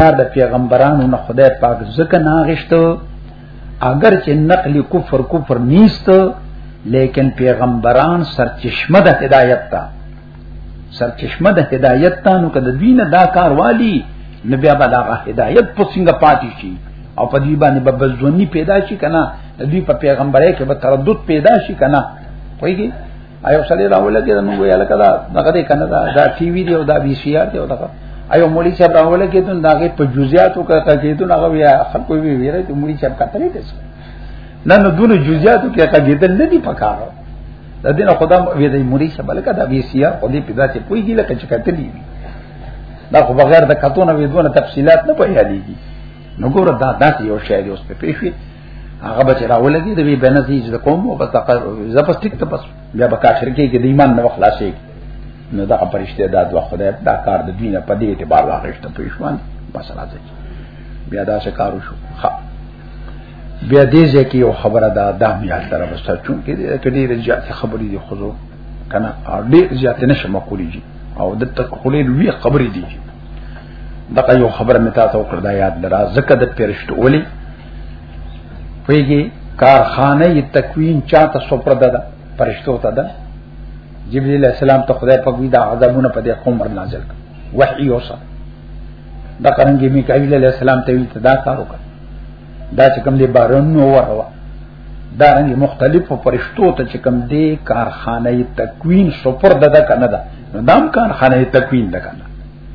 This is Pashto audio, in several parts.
کار د پیغمبرانو نه خدای پاک ځکه نه غشتو اگر چې نقل کفر کفر نیست لیکن پیغمبران سرچشمه د هدایت تا سرچشمه د هدایت تا نو کده دین دا کار والی نو بیا به دا هدایت په څنګه پاتې شي او په دې باندې به بزونی پیدا شي کنه دې په پیغمبري کې به تردد پیدا شي کنه وایي ایو سړی راول کې نو ویل کدا دغه دې کنه دا دا ټي وي دی او دا بي سي آر دی او دغه ایو مولي صاحب راول کې ته داګه په جزئیاتو کا کېدون هغه بیا خلکو وی ویره ته مولي صاحب کا تلې تاسو نه نو دونه جزئیاتو کې کا کېدل نه دی پکار د دې نه خدام وی دی مولي صاحب لکه دا بي سي آر په دې پیدا ته کوئی ګیله کچ کتلی دا خو بغیر د کتونه وی دونه تفصيلات نه پیدا لګي نو ګوره دا داسې یو شی دی اوس په پیښې هغه بچ راولګي د وی بنزي چې کوم او بس هغه زپس ټیک ته پس بیا به کافر کې کې د ایمان نه خلاصي نو دا پرشته د دوا خدای دا کار د دین په دې اعتبار واغښت په ایشوان بس راځي بیا دا څه کار وشو ها بیا دې ځکه یو خبره دا د امیال تر وسته چون کې دې کدي د جات خبرې دي خو کنه ډېر زیات نشه مقولې دي او د تکولې لوی خبرې دي دغه یو خبره متا ته وکړه دا یاد لرا زکه د پرشته اولی پیږي کارخانه ی تکوین چاته سپرده ده پرشتو ته ده جبرئیل السلام ته خدای په وی دا عذابونه په دې قوم نازل کړ وحی اوسه دا قرنګي میکائیل علی السلام ته وی ته دا کار وکړ دا چې کوم دې بارونو وروا دا رنګ مختلفو پرشتو ته چې کوم دې کارخانه ی تکوین سپرده ده کنه ده نو دام کارخانه ی تکوین ده کنه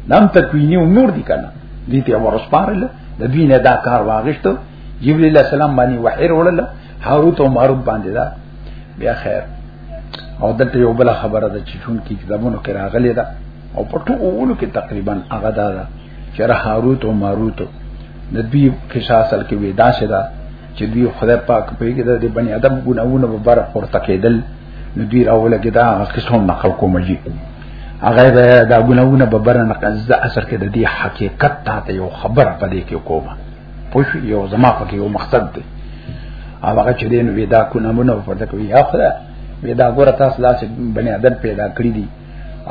دام تکوینی امور دي کنه دي ته ورسپارل د دوی نه دا کار واغشتو جبرئیل السلام باندې وحی وروړل هاروت او ماروت باندې دا بیا خیر او دلته یو بل خبره ده چې چون کې کتابونو کې راغلي ده او په ټولو کې تقریبا هغه دا ده چې را هاروت او ماروت د دوی قصه اصل کې ودا شدا چې دوی خدای پاک پیګه د بنی ادم ګناونه مبارک ورته کېدل نو دوی راوله کې دا قسم نقل کوم جی هغه دا ګناونه به بر نه قز اثر کې د دې حقیقت ته یو خبره پدې کې کومه پوه یو زما پکې یو مقصد دی هغه چې دین ودا کو نمونه ورته کوي یا خدای ودا ګور تاسو داسې بنی آدم پیدا کړی دي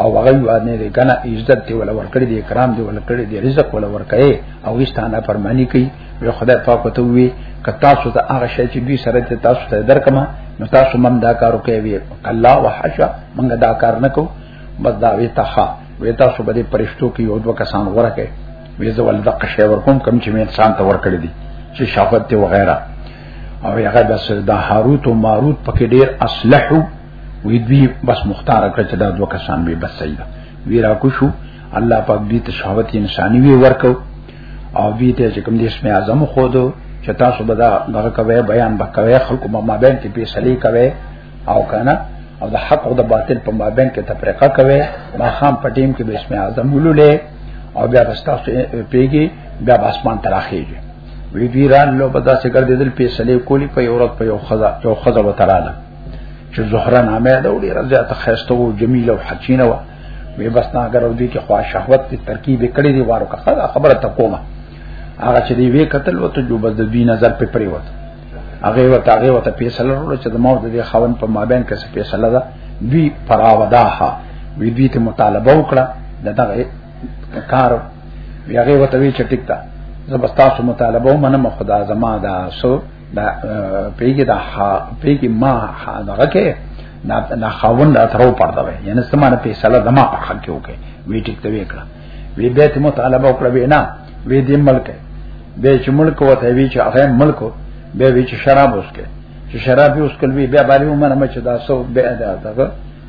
او هغه یو نه دی کنه عزت دی ولا ورکړي دی کرام دی ولا کړي دی رزق ولا ورکړي او ایستانه فرمانی کوي وی خدای پاک ته وی ک تاسو ته هغه شی چې دوی سره ته تاسو ته درکما نو تاسو مم دا کارو کوي الله وحشا موږ دا کار نکو بس دا وی تخا وی تاسو به پرشتو کې یو دوه کسان ورکه وی زه ول دقه شی ورکوم کم چې انسان ته ورکړي دي چې شفاعت ته وغیرہ او هغه بس دا هاروت او ماروت پکې ډیر اصلحو وی دوی بس مختار کړ چې دا دوه کسان به بس صحیح ده وی را کو شو الله پاک دې ته شهوت انساني وی ورکو او دې ته چې کوم دې اسم اعظم خو دو چې تاسو به دا دغه کوي بیان وکوي خلکو ما بین کې فیصله کوي او کنه او د حق او د باطل په مابین کې تفریقه کوي ما خام پټیم کې به اسم اعظم ولولې او بیا بستا پیږي بیا اسمان تراخیږي وی ویران لو بدا سکر دیدل پیسلې کولی په یورپ په یو خزا یو خزا وتراله چې زهره نامه ده ډیره زیاته خسته او جمیل او حسینه و وی بس نه اگر ودی کې خوا شهوت په ترکیب کړي دی وارو کا خبره ته کومه هغه چې دی وی قتل وته جو بس د دې نظر په پری وته هغه وته هغه وته فیصله وکړه چې د مور د خاون په مابین کې څه فیصله ده دوی پراوداها وی دوی ته مطالبه وکړه دغه کار بیا هغه وته وی چې ټیک ده زبستاسو مطالبه ومنم خدا زما دا سو دا پیګه دا ها پیګه ما ها دا کې دا دا خاون دا ترو پرده وي یعنی سمانه په سلا دما په حق کې وکي وی ټیک ته وکړه وی به ته مطالبه وکړه وینا وی دې ملک به چې ملک وته وی چې هغه ملک به وی چې شراب وسکه چې شراب یې وسکل وی بیا باندې ومنه مچ دا سو به ادا دا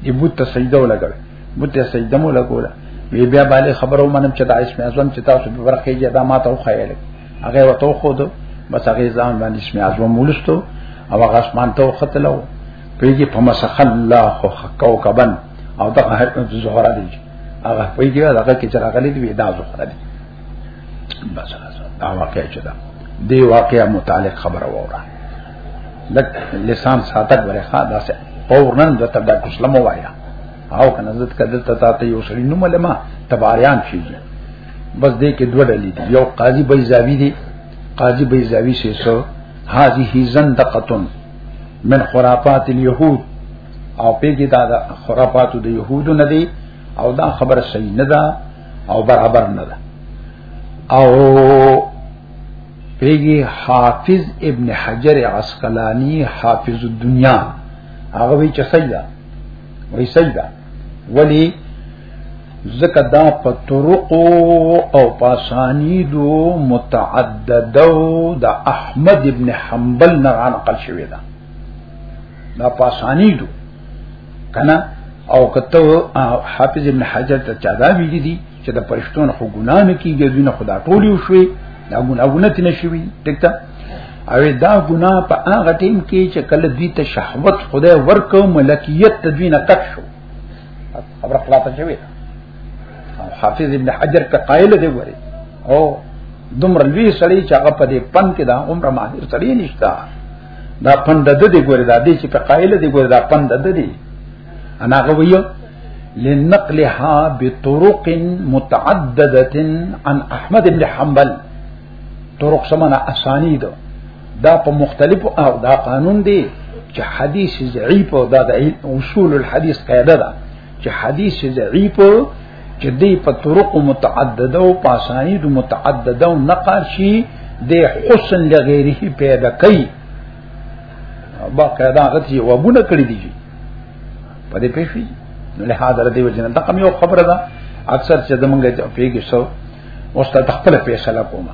دې بوت ته سجده ولګل بوت ته سجده مو لګوله وی بیا باندې خبرو منم چې دا اسم اعظم چې تاسو په ورخه یې دا ما ته خو خیال هغه وته خو دو بس هغه ځان باندې اسم اعظم مولستو او هغه اسمان ته وختلو پیږي په مسخ الله خو کوكبن او دا هر زهره دي هغه پیږي هغه کې چې راغلي دي دا زهره دي بس دا واقع چې دا دی واقع متعلق خبره وره لک لسان ساتک ورې ښا داسې فورن د تبدا کوسلم وایا او کنه زت کدل ته تاسو یو سړی نوم لما تباریان شي بس دې کې دوه ډلې دي یو قاضي بیزاوی دی قاضي بیزاوی سي سو هذه زندقتن من خرافات اليهود او پیګی دا خرافات د يهودو نه دی او دا خبره صحیح نه ده او برابر نه ده او پیګی حافظ ابن حجر عسقلانی حافظ الدنیا هغه وی چې صحیح ده وی صحیح ده ولی ځکه دا په طرق او پاسانید متعدد د احمد ابن حنبل نه نقل شوی دا دا پاسانید کنا او کته حافظ ابن حجر ته چا دا ویلي دي چې د پرشتون خو ګنا نه کیږي دونه خدا ټول یو شوی دا ګناونه تنه شوی ټیک ده او دا ګنا په هغه ټیم کې چې کله دوی ته شهوت خدای ورکو ملکیت تدوینه کښ شو خبر خلاصه شوی حافظ ابن حجر په قائل دی وری او دومره لوی سړی چې هغه په دې پن کې دا عمر ماهر سړی نشتا دا پن د دې ګورې دا دې چې په قائل دی ګورې دا پن د دې انا هغه ویو لنقلها بطرق متعدده عن احمد بن حنبل طرق سمنا اسانید دا په مختلفو او دا قانون دی چې حدیث ضعیف او دا د اصول الحدیث قاعده ده چې حدیث ضعیف چې دی په طرق متعدده او په اسانید متعدده او نقل شي د حسن لغیره پیدا کوي با قاعده هغه چې وګونه کړی دی په دې پیښې له حاضر دی وجنه دا کوم یو خبره ده اکثر چې زمونږ پیګې سو اوس ته خپل فیصله کومه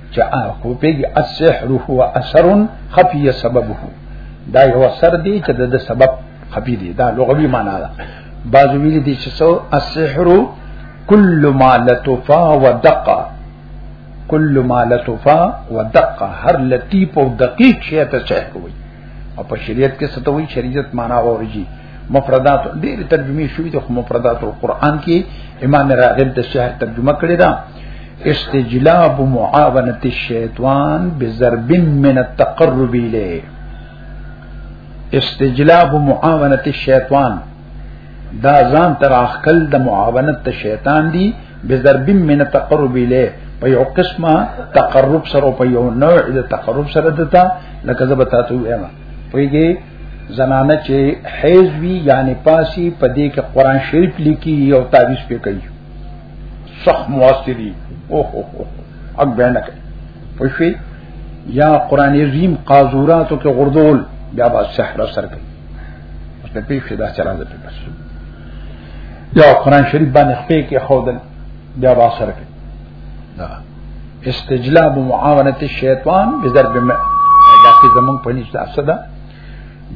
چې خو پیږي السحر هو اثر خفي سببه دا یو اثر دی چې د سبب خفي دی دا لغوي معنا ده بعض ویل دي چې سو السحر كل ما لطفا ودق كل ما لطفا ودق هر لطیف او دقیق شی ته سحر کوي او په شریعت کې ستوي شریعت معنا اورږي مفردات ډېر ترجمه شوې د مفردات القرآن کې امام راغب د شهر ترجمه کړې ده استجلاب معاونت الشیطان بضرب من التقرب الیه استجلاب معاونت الشیطان دا ځان تر اخکل د معاونت ته شیطان دی بضرب من التقرب الیه په یو قسمه تقرب سره په یو نوع د تقرب سره دتا لکه زه بتا ته وایم پویږي زنانه چې حیز وی یعنی پاسی په دې کې قران شریف لیکي او تعویذ پې کوي صح مواسری اوه اوه اګ بیان کوي پښوی یا قران عظیم قازوراتو کې غردول بیا با سحر سر کوي اوس په پیښه دا چران ده بس یا قران شریف باندې خپې کې خودل بیا با سر کوي دا استجلاب معاونت الشیطان بضرب ما دا کې زمون په نشته اصله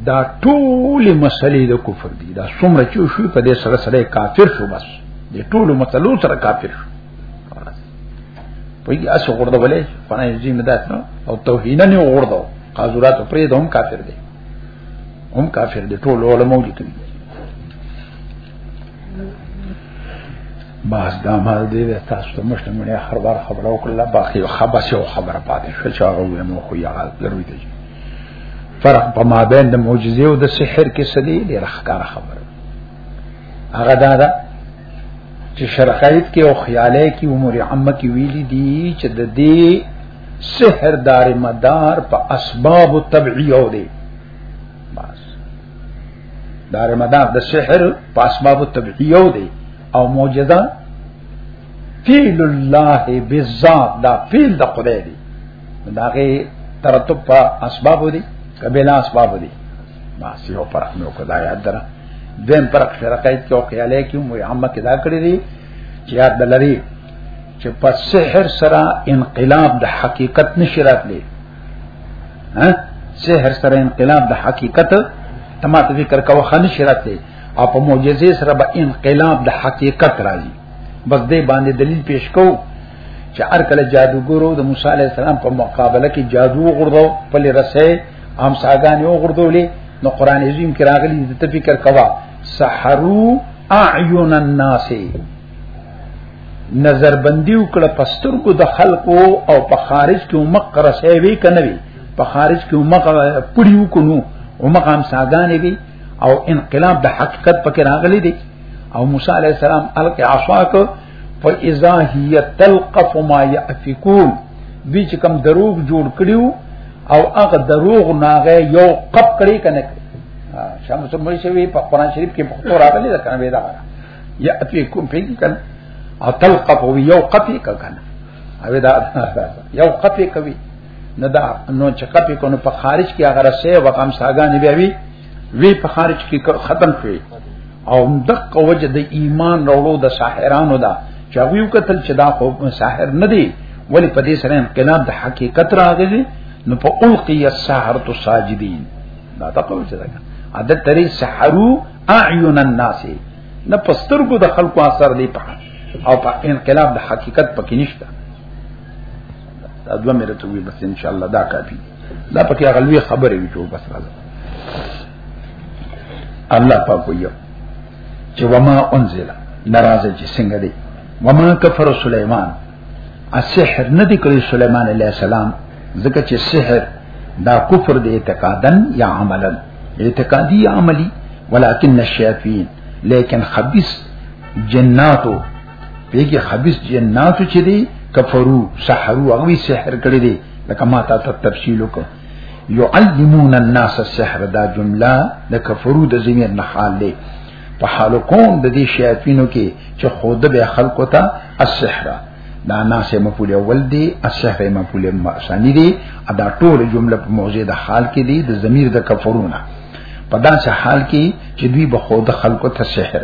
دا ټول مسلې د کفر دي دا څومره چې شو په دې سره سره کافر شو بس دې ټول مسلو سره کافر شو په یي اسو ورته ولې فنا یې مدات نو او توهین نه ورته قاذورات پرې دوم کافر دي هم کافر دي ټول علماء دي کوي باز دا ما دې تاسو ته مشته مړه هر بار خبرو کړل باقي خبره خبره پاتې شو چې هغه مو خو یاد ضروري دي فرق په مابین د معجزې او د سحر کې سدي دی راخکاره خبر هغه دا ده چې شرقایت کې او خیاله کې عمر عامه کې ویلي دي چې د دې سحر دار مدار په اسباب طبيعيو دي بس دار مدار د سحر په اسباب طبيعيو دي او معجزه فعل الله بالذات دا فعل د خدای دی داغه ترتب په اسباب دي کبلا اسباب دي ما سیو پر نو کدا یاد درا دیم پر فرقای کې او خیاله کې مو عامه کې دا کړی دي چې یاد دلري چې په سحر سره انقلاب د حقیقت نشی راتلی ها سحر سره انقلاب د حقیقت تما ته ذکر کوه خن نشی راتلی او په معجزې سره به انقلاب د حقیقت راځي بس دې باندې دلیل پیش کوو چې هر کله جادوګرو د موسی علی السلام په مقابله کې جادو غردو په لرسه هم ساګان یو غردولې نو قران عظیم کې راغلي د فکر کوا سحرو اعین الناس نظر بندي وکړه پستر کو د خلکو او په خارج کې مق رسې وی کنه وی په خارج کې مق پړیو کو نو او مق هم ساګان وی او انقلاب د حقیقت پکې راغلي دي او موسی علی السلام الک عصا کو فاذا هي تلقف ما يافكون دوی چې کم دروغ جوړ کړیو او هغه دروغ ناغه یو قب کړی کنه شام سمری شوی په قران شریف کې په تور راغلی دا کنه ویدا یا اتی کوم پیږي کنه او تلقف یو قفی کنه او دا یو قفی کوي نه دا نو چې قفی کو نو په خارج کې هغه رسې وقام ساګان بیا وی وی په خارج کې ختم شوی او دغه وجه د ایمان راوړو د ساحرانو دا چې هغه یو قتل چې دا خو ساحر نه دی ولی په دې سره انقلاب د حقیقت راغلی نو په القی السحرۃ ساجدین دا تاسو چې دا عدد تری سحرو اعین الناس نه پسترګو د خلکو اثر دی په او په انقلاب د حقیقت پکې نشته دا دوه مې رته وي بس ان شاء الله دا کافي دا پکې هغه لوی خبره وي چې بس راځه الله پاک ویو چې وما انزل ناراضه چې څنګه دی وما کفر سليمان السحر نه دی کړی سليمان عليه السلام ځکه چې سحر دا کفر دی اعتقادن یا عملا اعتقادي یا عملی ولكن الشياطين لیکن خبيث جناتو پیګه حبیث جناتو چې دی کفرو سحرو هغه سحر کړی دی لکه ما تا ته تفصیل وکړ يعلمون الناس السحر دا جمله د کفرو د زمير نه حال دی په حال کوم د دې شیاطینو کې چې خود به خلقو ته السحر دا ناس مفعول اول دی السحر مفعول ثانی دی ادا ټول جمله په موضوع د حال کې دی د زمير د کفرونه په داسې حال کې چې دوی به خود خلقو ته سحر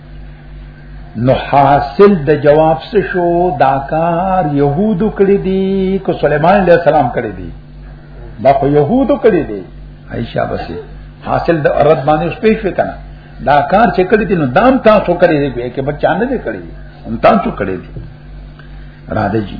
نو حاصل د جواب څه شو دا کار يهودو کړی دی کو سليمان عليه السلام کړی دی دا خو يهودو کړی دی عائشہ بسې حاصل د رد باندې اوس پیښ وکنه دا کار چې کړی دی نو دام تاسو کړی دی کې بچا نه دی کړی هم تاسو کړی دی را دې جی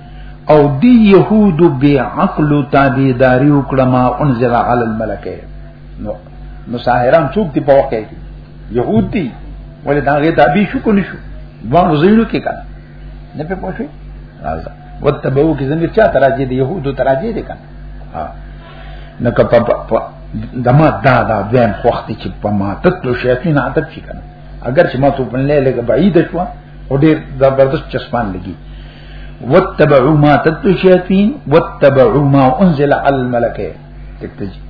او دی يهود بی عقل تابعداري وکړه ما انزل علی الملکه نو نو ساحران څوک دی په وکه کې يهود دی ولې دا غي تابع شو کو نشو دوه زینو کې کړه نه په پوښي راځه وتبو کې زمير چا تراجي دی يهود تراجي دی کړه ها نو که په دما دا دا دویم خوخت چې په ما تطلو شیطان عادت شي کنه اگر چې ما ته په لګ بعید شو او ډیر زبردست چشمان لګي واتبعوا ما تتلو الشياطين واتبعوا ما انزل على الملائكه تکتجی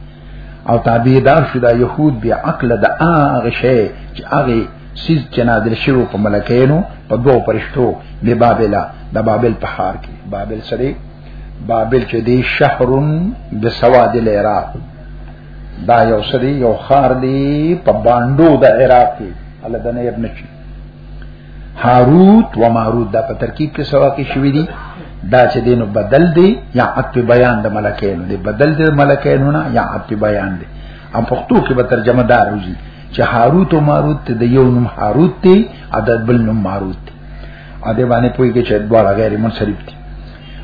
او تابعدار شو دا يهود بیا عقل د هغه شی چې هغه سیز چې نادر شوی په ملکینو په دوه پرشتو به بابل د بابل په حار کې بابل سره بابل چې دی شهرون بسواد العراق دا یو سری یو خار دی په باندو د عراق کې الله دنه ابن چی هاروت و ماروت دا په ترکیب کې سوا کې شوې دي دا چې دینو بدل دی یا عطف بیان د ملکینو دی بدل دی ملکینو نه یا عطف بیان دی ام پښتو کې به ترجمه دار وږي چې هاروت او ماروت د یو نوم هاروت دی عدد بل نوم ماروت دی ا دې باندې پوي کې چې دواړه غیر منصرف دي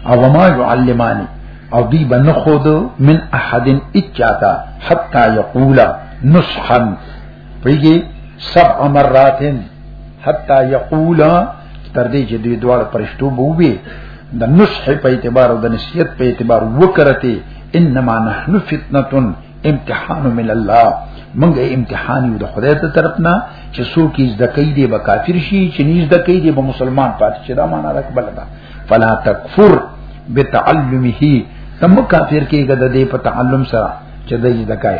او ما يعلماني او دی بن خود من احد اچاتا حتا یقولا نسخا پیږي سبع مراتن حتا یقول تر دې چې دوی دواړه پرشتو بووي د نصح په اعتبار او د نصیحت په اعتبار وکړتي انما نحن فتنه امتحان من الله موږ امتحان یو د خدای ته طرف نه چې څوک یې زکې دی به کافر شي چې نه زکې دی به مسلمان پاتې شي دا معنا راکبل ده فلا تکفر بتعلمه تم کافر کېږي د دې په تعلم سره چې د زکای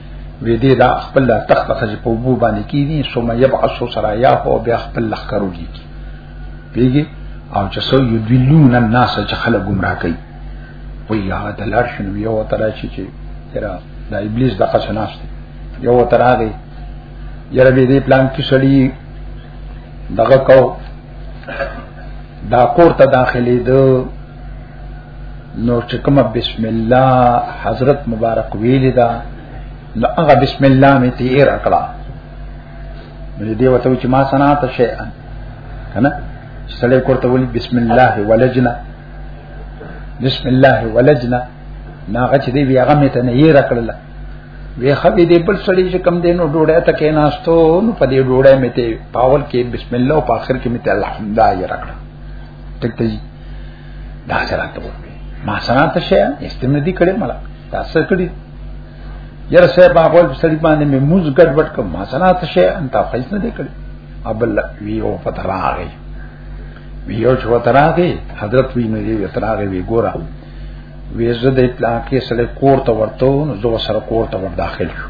وی دې دا خپل تخت خځه په وبو باندې کې دي ثم يبعث سرايا او بیا خپل لخ کرو دي پیږي او چې سو یدلون الناس چې خلک گمراه کوي وی هغه د لار شنو یو تر شي چې تیرا د ابلیس د قصه ناس دی یو تر هغه یره به دې پلان کې سړی دغه کو دا کور ته داخلي دو نو چې کوم بسم الله حضرت مبارک ویل دا نو هغه بسم الله می تیر کړه نو دې وته چې ما صنعت شي کنه سړی کوته ولي بسم الله ولجنا بسم الله ولجنا ناغه چې دی بیا غمه ته نه یې راکړل وی خبي دې بل سړی چې کم دینو ډوړې ته کې ناستو نو په دې ډوړې مې ته پاول کې بسم الله او په اخر کې مې ته الحمدلله یې راکړل ټکته دي دا سره ته وکړي ما سره ته شي استعمال دي کړې مړه تاسو کړی یره سه په خپل سړي باندې مې موز ګډ وډ کوم ما سره ته شي انت خیس نه دي کړې ابل وی او پتراغي وی او چې وتراغي حضرت وی نو یې وتراغي وی ګوره ویزه د اطلاق کې سره کور ته ورته نو زو سره کور ته ور داخل شو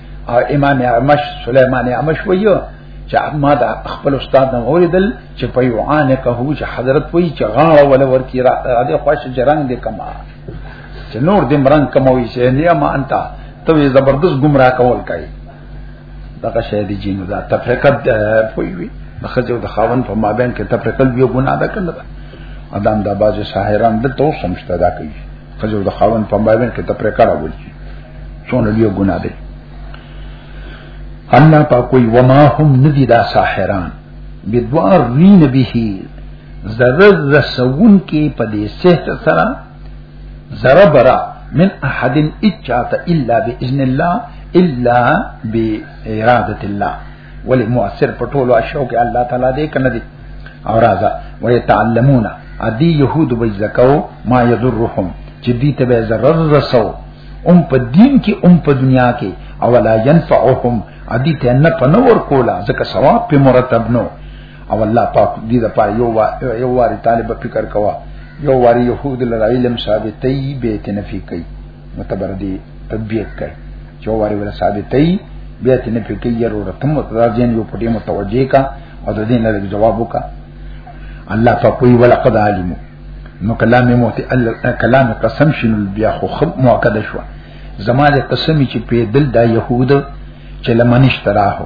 او امام اعمش سليمان اعمش ویو چې ما دا خپل استاد نه اوریدل چې په یو عان که هو چې حضرت وی چې غاړه ولا ورکی را دې خوښ جرنګ دې کما چې نور دې مرنګ کموي چې نه ما انت ته زبردست گمراه کول کوي دغه شی دی جنو دا تفریقت پوي وي د خځو د خاون په مابین کې تفریقت یو ګناه ده کنه دا ادم دا باز ساحران د تو سمشته دا کوي خځو د خاون په مابین کې تپره کړه ولي څونه لوی ګناه دی الله پاک کوئی وما هم ندی دا ساحران بدوار رین به ضرر رسون کې په دې سحر سره ضرر برا من احد اچاته الا باذن الله الا بارادت الله ولی مؤثر په ټولو اشیاء کې الله تعالی دې کنه دې او راځه ويتعلمون ادي يهود به زکو ما يضرهم چې دې ته به ضرر رسو ام په دین کې ام په دنیا کې او لا ينفعهم ادي ته نه پنور کولا ځکه ثواب په مرتب نو او الله پاک دې د پاره یو یو واری طالب فکر کوا یو واری يهود لرا علم ثابتې به تنفي کوي متبر دی تدبیق کوي چې واره ولا ثابتې بیا ته نه پکې یې وروړه تم راځین یو پټي متوجه کا او د دې نه جواب وکا الله په کوئی ولقد علمو نو کلام موت کلام قسم شنو بیا خو خب مؤکد شو زما د قسم چې په دل دا يهود چې لمنش تراه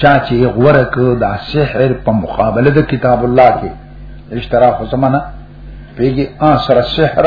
چا چې غوړه کو دا سحر په مقابله د کتاب الله کې اشتراف زمانہ پیږي اثر السحر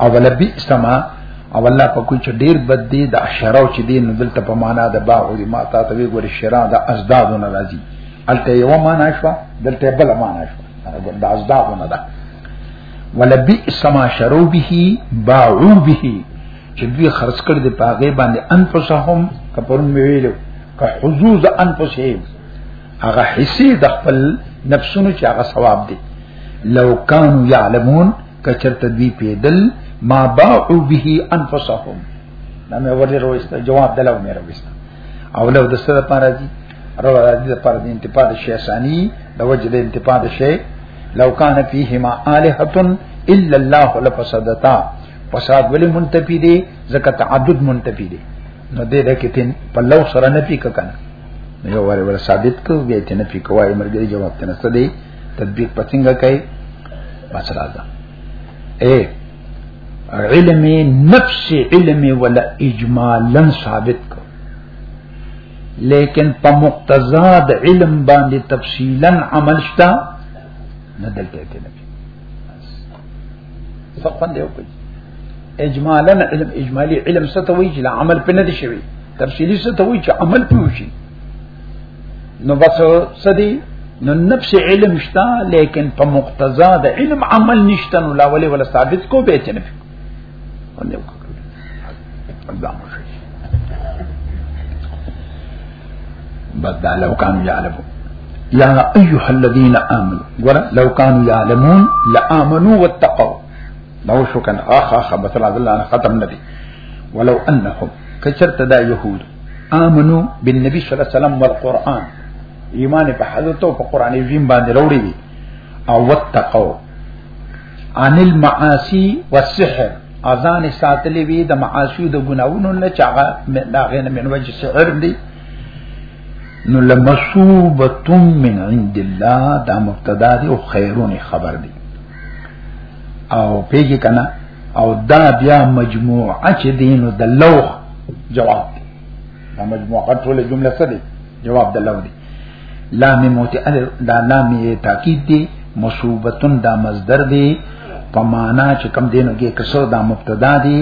او ولا بئس ما او الله په کوم چې ډیر بد دی د اشراو چې دین دلته په معنا د باغ دی ما تا ته وی ګور شرا د ازداد نه راځي الته یو معنا شو دلته بل معنا شو د ازداد نه ده ولا بئس ما شرو به باعو به چې دوی خرڅ کړ دی پاغه باندې انفسهم کپرون ویلو که حظوظ انفسهم هغه حصي د خپل نفسونو چې هغه ثواب دي لو کانوا یعلمون کچرت دوی پیدل ما باعوا به انفسهم دا مې ورته رويسته جواب دلو مې رويسته او لو د سره پاره دي رو دي پر دي انتفاع شي ثاني د وجه د انتفاع شي لو کان فیهما الہه الا الله لفسدتا فساد ولی منتفی دی زکه تعدد منتفی دی نو دې ده کې تین په لو سره نه پی کنه یو واره ور ثابت کو بیا ته نه پکوای مرګري جواب ته نه سدي تطبیق پڅنګ کوي بس راځه اے علم نفس علم ولا اجمالا ثابت کو لیکن په مقتضا د علم باندې تفصیلا عمل شتا نه دلته کې نه فقط یو کوي اجمالا علم اجمالی علم ستوي چې عمل په نه دي شوی تفصیلی څه ته وایي چې عمل پیوشي نو بس سدي نو نفس علم شتا لیکن په مقتضا د علم عمل نشته نو لا ولي ولا ثابت کو به چنه الله بس دا لو كانوا يعلمون يا أيها الذين آمنوا ورا لو كانوا يعلمون لآمنوا واتقوا لو شو كان آخ آخ مثلا الله ختم نبي ولو انهم کچرت دا يهود امنو بالنبي صلی الله علیه وسلم والقران ایمان په حضرت او په قران عظیم باندې وروړي وي او وتقوا عن المعاصي والسحر اذان ساتلې وي د معاصي د ګناوونو نه چاغه دا غین من وجه سحر دی نو لمصوبتم من عند الله دا مبتدا دی او خیرون خبر دی او پیږي کنه او دا بیا مجموعه چې دینو د لوح جواب دی دا مجموعه ټول جمله څه دی جواب د لوح دی لام موت دا لام تاکید دی مصوبتن دا مصدر دی په معنا چې کم دینو کې کسر دا مبتدا دی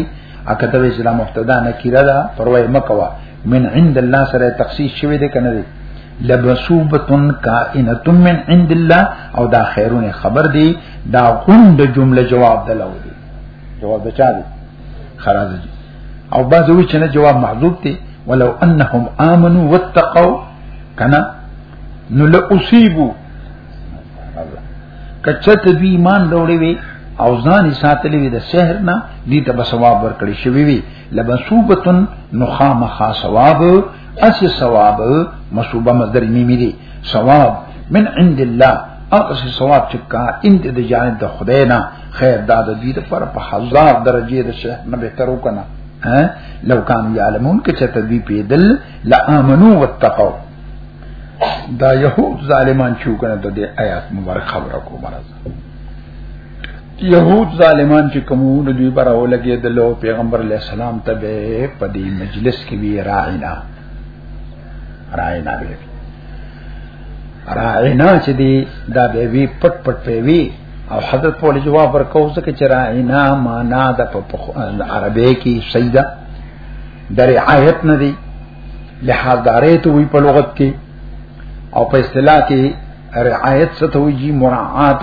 اکه د ویسلام مبتدا نکیره ده پروا مکوا من عند الله سره تخصیص شوی دی کنه دی لبسوبتن کائنه من عند الله او دا خیرونه خبر دی دا غوند جمله جواب دلو دی جواب بچا دی خلاص دی او بعض وی چې نه جواب محذوب دی ولو انهم امنوا واتقوا کنا نو لأصيبو کچت دوی ایمان وروړي وي او ځان ساتلې وي د سحر نه دي ته بسواب ورکړي شوی وي لبسوبتن نخام خاصواب اس ثواب مصوبه مصدر میمی دی ثواب من عند الله هغه څه ثواب چې کا ان د جانب د خدای نه خیر دا د دې لپاره په هزار درجه د شیخ نه به ترو کنه ها لو کان یعلمون که چې تدوی پیدل لا امنو واتقوا دا يهود ظالمان چې کنه د آیات مبارک خبره کومه راځه يهود ظالمان چې کوم د دوی پر اولګي د لو پیغمبر علی السلام ته به په دې مجلس کې وی راعینا راعینا به راعینا چې دی دا به وی پټ پټ په وی او حضرت په جواب ورکو ځکه چې راعینا معنا د عربی کې سیدا د رعایت نه دی لحاظ دارې ته وی په لغت کې او په اصطلاح کې رعایت څه ته وی مراعات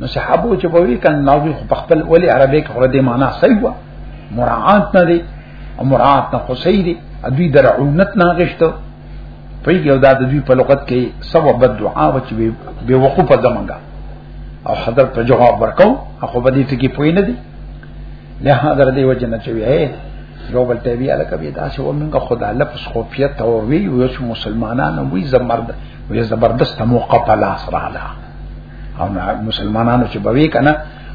نو صحابه چې په وی کان ناوی خو خپل ولی عربی کې خورده معنا صحیح و مراعات نه دی او مراعات نه خو صحیح دی دوی درعونت نه غشتو په یو د دوی په لغت کې سبب دعا و چې به وقوفه زمونږه او حضر په جواب ورکاو خو په دې ټکی پوی نه دی له حضرت دی وجه نه چوي اے لوبل ته بیا لکه بیا داسې ومنګه خدا لپس خو پیته او وی یو مسلمانانو وی زمرد وی زبردست موقع په لاس رااله او نه مسلمانانو چې بوي کنه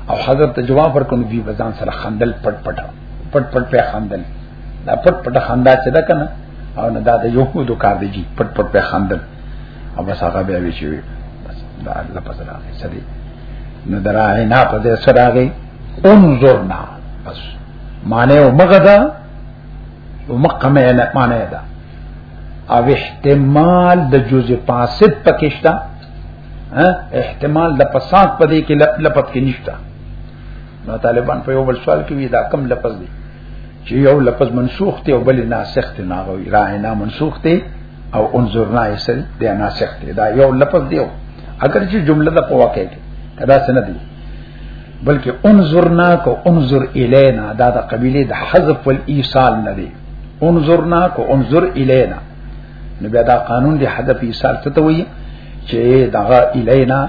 او حضرت ته جواب ورکړو دی بزان سره خندل پټ پټ پټ پټ په خندل دا پټ پټ خندا چې ده کنه او نه دا د يهودو کار دی جی پټ پټ په خندل او بس هغه بیا وی شي بس دا الله پس راغی سړي نو درای نه په دې سره راغی انظرنا بس معنی او مغدا او مقمه نه معنی دا او احتمال د جزء فاسد پکشتا احتمال د فساد په دې کې لپت کې نشته نو طالبان په یو بل سوال کې وی دا کم لفظ دی چې یو لفظ منسوخ دی او بل ناسخ دی نه غوي راهنا منسوخ دی او انظرنا یسل دی ناسخ دی دا یو لفظ دی اگر چې جمله د په واقع کې کدا سن دی بلکې انظرنا کو انظر الینا دا د قبيله د حذف والایصال نه دی انظرنا کو انظر الینا نو بیا دا قانون دی حذف ایصال ته ته وایي چې دغه الینا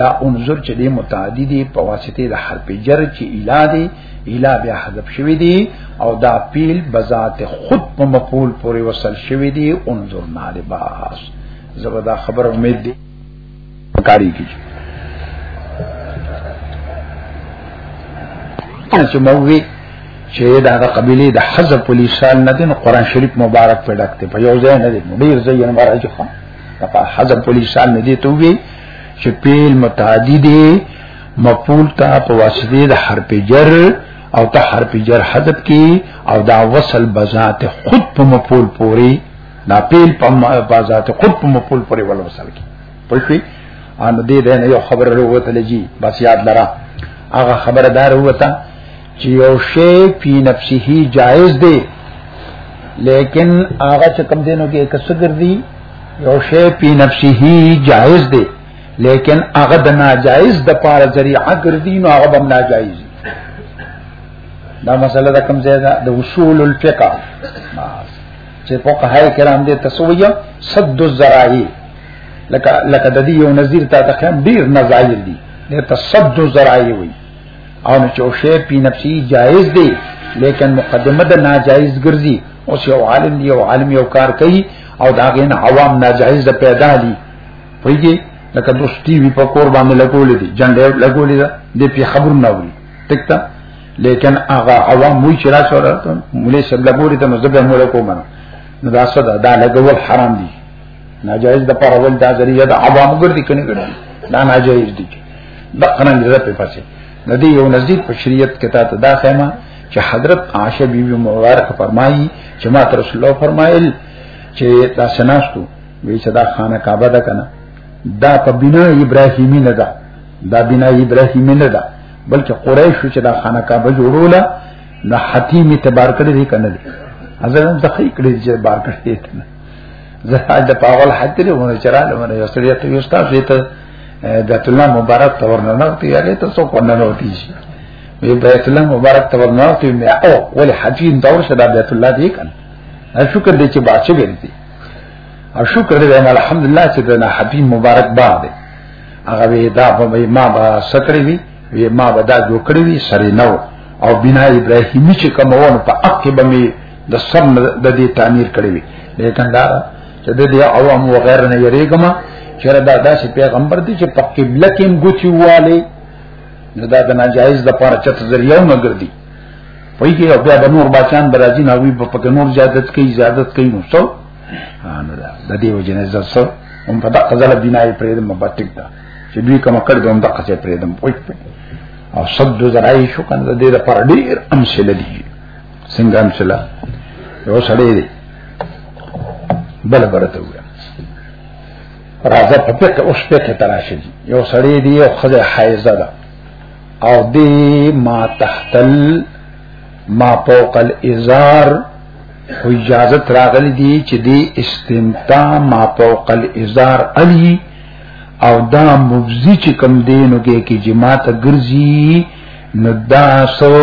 دا انظر چې دی متعدی دی په واسطه د حرف جر چې الا دی الا بیا حذف شوی دی او دا پیل بذات خود په مفعول پورې وصل شوی دی انظر نالباس زبدا خبر امید دی کاری کی چې موږ چې دا د قبيله د حزب پولیسان نه دین قران شریف مبارک په ډکته په یو ځای نه دي ډیر ځای نه راځي خو دا حزب پولیسان نه دي ته وی چې پیل متعدی دي مفعول ته په واسطه د حرف جر او ته حرف جر حذف کی او دا وصل بذات خود په مفعول پوری دا پیل په بازات خود په مپول پورې ول وصل کی پښوی ان دې دې نه یو خبر وروته لجی بس یاد لرا هغه خبردار وته چې یو شی په نفسه جائز دی لیکن هغه چې کم دینو کې کسګر دی یو شی په نفسه جائز دی لیکن هغه د ناجائز د پاره ذریعہ ګرځي نو هغه بم ناجائز دا مسله د کم ځای ده د اصول الفقه چې فقهای کرام دې تسویه صد الزراعی لکه لکه د دې یو نظیر ته تخم ډیر نظایر دي دې تصد الزراعی وي او نه چوشه پی نفسي جایز دی لیکن مقدمه د ناجایز ګرځي او یو عالم دی یو عالم یو کار کوي او دا غین عوام ناجایز پیدا دي ویږي لکه دوستی وی په قربان لګول دي جنډه لګول دي د پی خبر نه وي تکتا لیکن هغه عوام وی چې راځه ورته مولې سب لګوري ته مزګه مولا کومه نو دا صدا دا لګول حرام دي ناجایز د پر اول دا ذریعہ د عوام ګرځي کني ګرځي دا ناجایز دي دا قران دې په پاسه ندی یو نزدیک په شریعت کې تا ته دا خیمه چې حضرت عائشہ بیبي مبارک فرمایي چې ما تر رسول الله فرمایل چې دا سناستو وی چې دا خانه کعبه ده کنه دا په بنا ابراهیمی نه ده دا بنا ابراهیمی نه ده بلکې قریش چې دا خانه کعبه جوړوله نو حتیم ته بار کړی دی کنه دی حضرت هم تخی کړی چې بار کړی دی کنه زه د پاول حتی له مونږ چراله مونږ یو سړی ته یو ستاسو ته د بیت الله مبارک ته ورننه ته یاره ته څوک ورننه وتی شي وی بیت الله مبارک ته ورننه ته مې او ول حجین دور شدا بیت الله دی کنه شکر دې چې باچې ګرځي او شکر دې وایم الحمدلله چې دا حبیب مبارک بار دی هغه وی دا په ما با سکړې وی وی ما به دا جوړ کړی وی سره نو او بنا ابراهیمی چې کومونه په عقب می د سم د دې تعمیر کړی وی لیکن دا چې د دې عوام و غیر نه یریګما چې دا داسې پیغمبر دی چې په قبله کې ګوتی واله نو دا د ناجایز د پاره چت ذریعہ نه ګرځي پوی کې بیا د نور بچان برازي ناوی په پک نور زیادت کوي زیادت کوي نو څو ان دا د دې وجنه زړه سره هم په دغه ځل بنای پرې د مبتک دا چې دوی کوم کړ دوم دغه څه پرې دم پوي او صد زرای شو کنه د دې د پر ډیر امثله دي څنګه امثله یو سړی دی بل برته وي راځه په پک اوس پک تراشي یو سړی دی او خزه حایزه ده او دی ما تحتل ما فوق الازار خو اجازه راغلی دی چې دی استمتاع ما فوق الازار علی او دا مبزی چې کم دینو کې کې جماعت ګرځي نو دا سو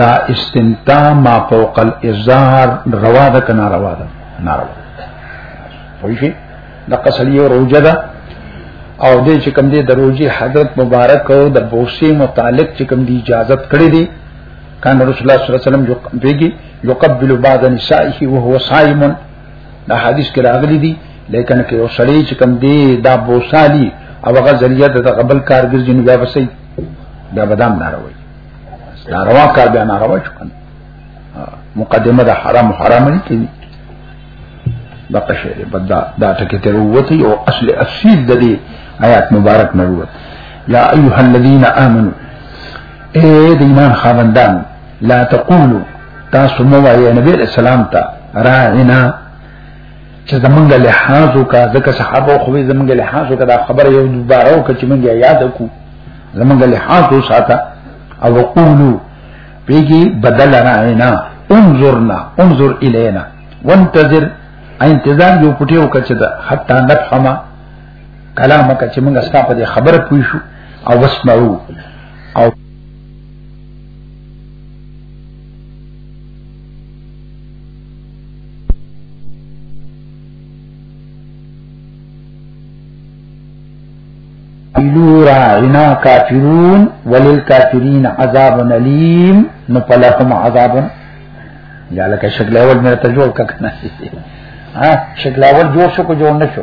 دا استمتاع ما فوق الازار روا ده کنه روا ده ناروا وایي دا قصلیو روجه ده او دې چې کم دې دروځي حضرت مبارک او د بوسي متعلق چې کم دي اجازه کړې دي كان رسول الله صلى الله عليه وسلم بيجي يقبل بعض نسائه وهو صائم دا حدیث کې راغلي دي لیکن کې یو سړی چې کم دی دا بوسالي او هغه ذریعہ د قبل کارګر جن بیا وسې بیا بدام ناروي ناروا کار بیا ناروا شو کنه مقدمه دا حرام حرام نه کیږي دا قشه بدا دا ټکی ته وروته یو اصل اصیل د دې آیات مبارک نه وروته یا ایها الذین آمنو اے د ایمان خاوندان لا تقولو تاسو مو وایې نبی علیہ السلام ته راعنا چې زمونږ لحاظ وکا ځکه صحابه خو زمونږ لحاظ وکا دا خبره یو دوباره وکا چې مونږ یاد کو زمونږ لحاظ وساته او وقولو پیږي بدل راعنا انظرنا انظر الینا وانتظر انتظار یو پټیو کچدا حتا نفهمه کلام وکړه چې موږ ستاسو په خبره پوه شو او وسمعو او قالوا راعنا کافرون وللکافرین عذاب علیم نو پلهم عذاب یا لکه شکل اول میرا تجربه کنه ها شکل اول جوړ شو کو جوړ نشو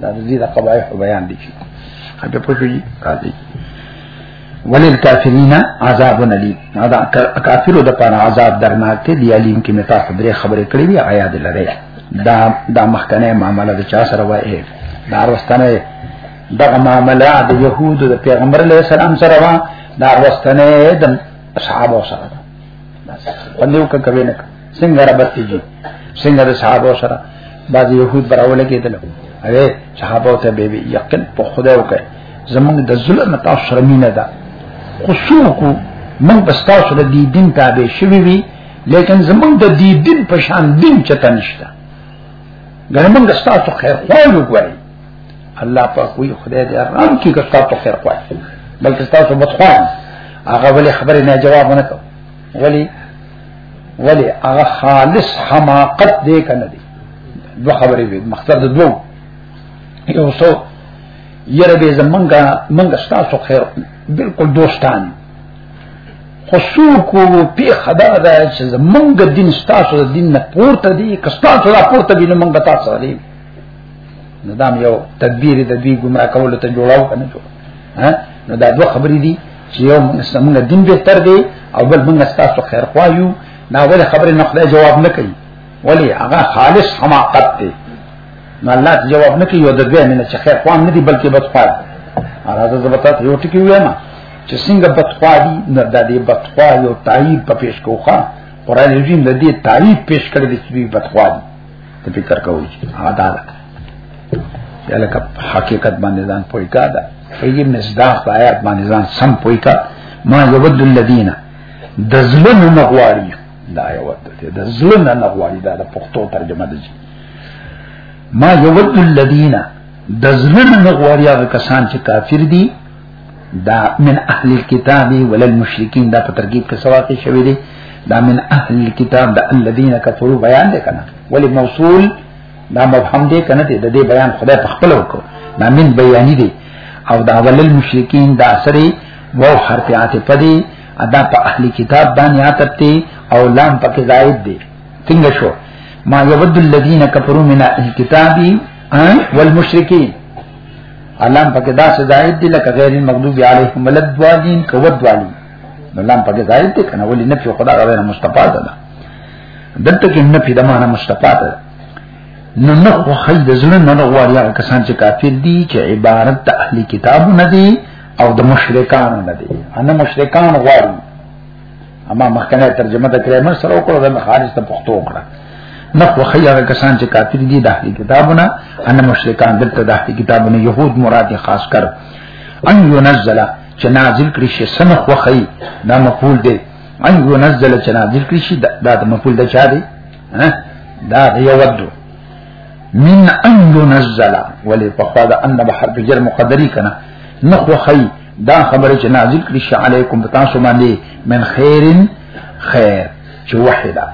دا د دې د قبایح بیان دي چې هغه په شي راځي ولل کافرین عذاب نلی دا کافرو د پاره عذاب درناک دی دی علیم کې متا خبره خبره کړې وی آیا د لری دا دا مخکنه معاملې د چا سره وایي دا ورستنه دغه معاملې د يهودو د پیغمبر علی السلام سره وا دا ورستنه د صحابه سره دا څه ولې وکړه کوي نه څنګه ربط دي څنګه د صحابه سره بعض يهود براول کېدل اوی صحابه ته به یقین په خدا وکړي زمونږ د ظلم تاسو سره مینه ده خصوصو من بستا سره دی دین تابع شوی وی لیکن زمونږ د دی دین په شان دین چته نشته ګر موږ ستاسو خیر خوایو ګوري الله په کوئی خدای دې آرام کی که ستاسو خیر خوای بلکې ستاسو بدخوان هغه ولې خبرې نه جواب نه کو ولی ولی هغه خالص حماقت دی کنه دی دو خبرې به مقصد دو یو څو یره به زمونږه مونږ ستاسو خیر بالکل دوستان خصوکو پی خدا دا چې زمونږ دین ستاسو د دین نه پورته دی که ستاسو را پورته دی نو مونږ تاسو دی نو دام یو تدبیر د دوی گمراه کولو ته جوړاو کنه جوړ ها نو دا دوه خبرې دي چې یو موږ دین به تر دی او بل موږ ستاسو خیر خوایو دا ولې خبرې نه خدای جواب نه کوي ولې هغه خالص حماقت دی نو الله ته جواب نه کوي او د دې نه چې خیر خوان نه دی بلکې بدخواه راځه زه به تاسو یو ټکی وایم چې څنګه بدخواه دي نه د دې بدخواه یو تعیب په پیش کوخه قران عظیم د دې تعیب پیش کړی دی چې بدخواه دي ته فکر کوي هغه دا ده چې لکه حقیقت باندې ځان پوي کا ده فیجی مصداق د آیات باندې ځان سم پوي کا ما یود الذین د ظلم نه غواړي دا یو ته د ظلم نه غواړي دا د پښتو ترجمه ده ما یود الذین د ظلم نه غواړي هغه کسان چې کافر دي دا من اهل الكتاب ولا المشرکین دا په ترکیب کې سواقع شوی دی دا من اهل الكتاب دا الذين كفروا بیان دی کنه ولی موصول دا مبهم دی کنه دی د دې بیان خدای په خپل وکړ دا من بیانی دی او دا ول المشرکین دا سری وو حرف عاطفه دی ادا په اهل کتاب باندې عاطف دی او لام پکې زائد دی څنګه شو ما يود الذين كفروا من الكتاب والمشركين علام پکې دا څه زائد دي لکه غیر المغضوب علیهم ولدوالین کودوالین نو لام پکې زائد دي کنه ولې نفي خدا غوړه مستفاد ده دلته کې نفي د معنا مستفاد ده نو نه خو خل د زړه نه غواړي هغه کسان چې کافر دي چې عبارت د اهلي کتاب نه دي او د مشرکان نه دي انا مشرکان غواړي اما مخکنه ترجمه د کلمه سره وکړو د خارج ته پښتو وکړه نه خو خیره کسان چې کافر دي د اهلي کتابونه ان مشرکان دلته د اهلي کتابونه يهود مراد خاص کر ان ينزل چې نازل کړي شي سن خو خي دا مفعول دی ان ينزل چې نازل کړي شي دا د مفعول د چا دی دا یود من ان ينزل ولې په خوا د ان بحر بجر مقدري کنه نخو خي دا خبره چې نازل کړی شي علیکم تاسو باندې من خیرن خیر چې وحیدا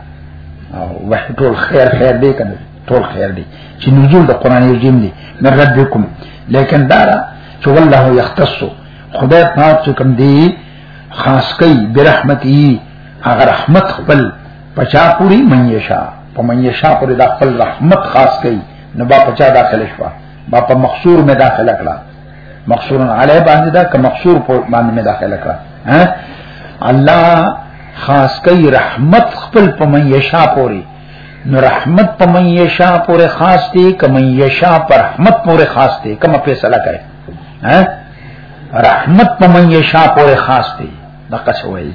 او وحی ټول خیر خیر دی کنه ټول خیر دی چې نزول د قران یوجیم دی من ربکم لیکن دا چې والله یختص خدای پاک چې کوم دی خاص کوي برحمتي هغه رحمت خپل پچا پوری منیشا په منیشا پوری د خپل رحمت خاص کوي نو با پچا داخله شو با په مخصور مې داخله کړه مقصور علی باندې دا که مقصور په باندې مې داخله کړه ها الله خاص کوي رحمت خپل په من یشا پوری نو رحمت په من یشا پوری خاص دی که من یشا پر رحمت پوری خاص دی کومه فیصله کوي ها رحمت په من یشا پوری خاص دی دغه څه وایي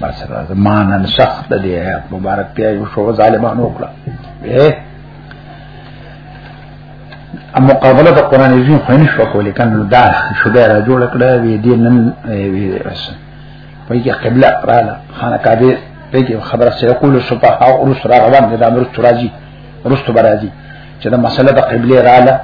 بس راځه مانن سخت دی آیات مبارک ته یو شو ظالمانو وکړه اے ا مقابله د قران عظیم خو نه شو کولای کنه دا شوبه را جوړ کړه وی دی نن وی اس په کې قبله رااله خانه کابه په کې خبره سره کول سپه او رس را روان دي د امر تراجی رس تبراجی چې دا مسله د قبله رااله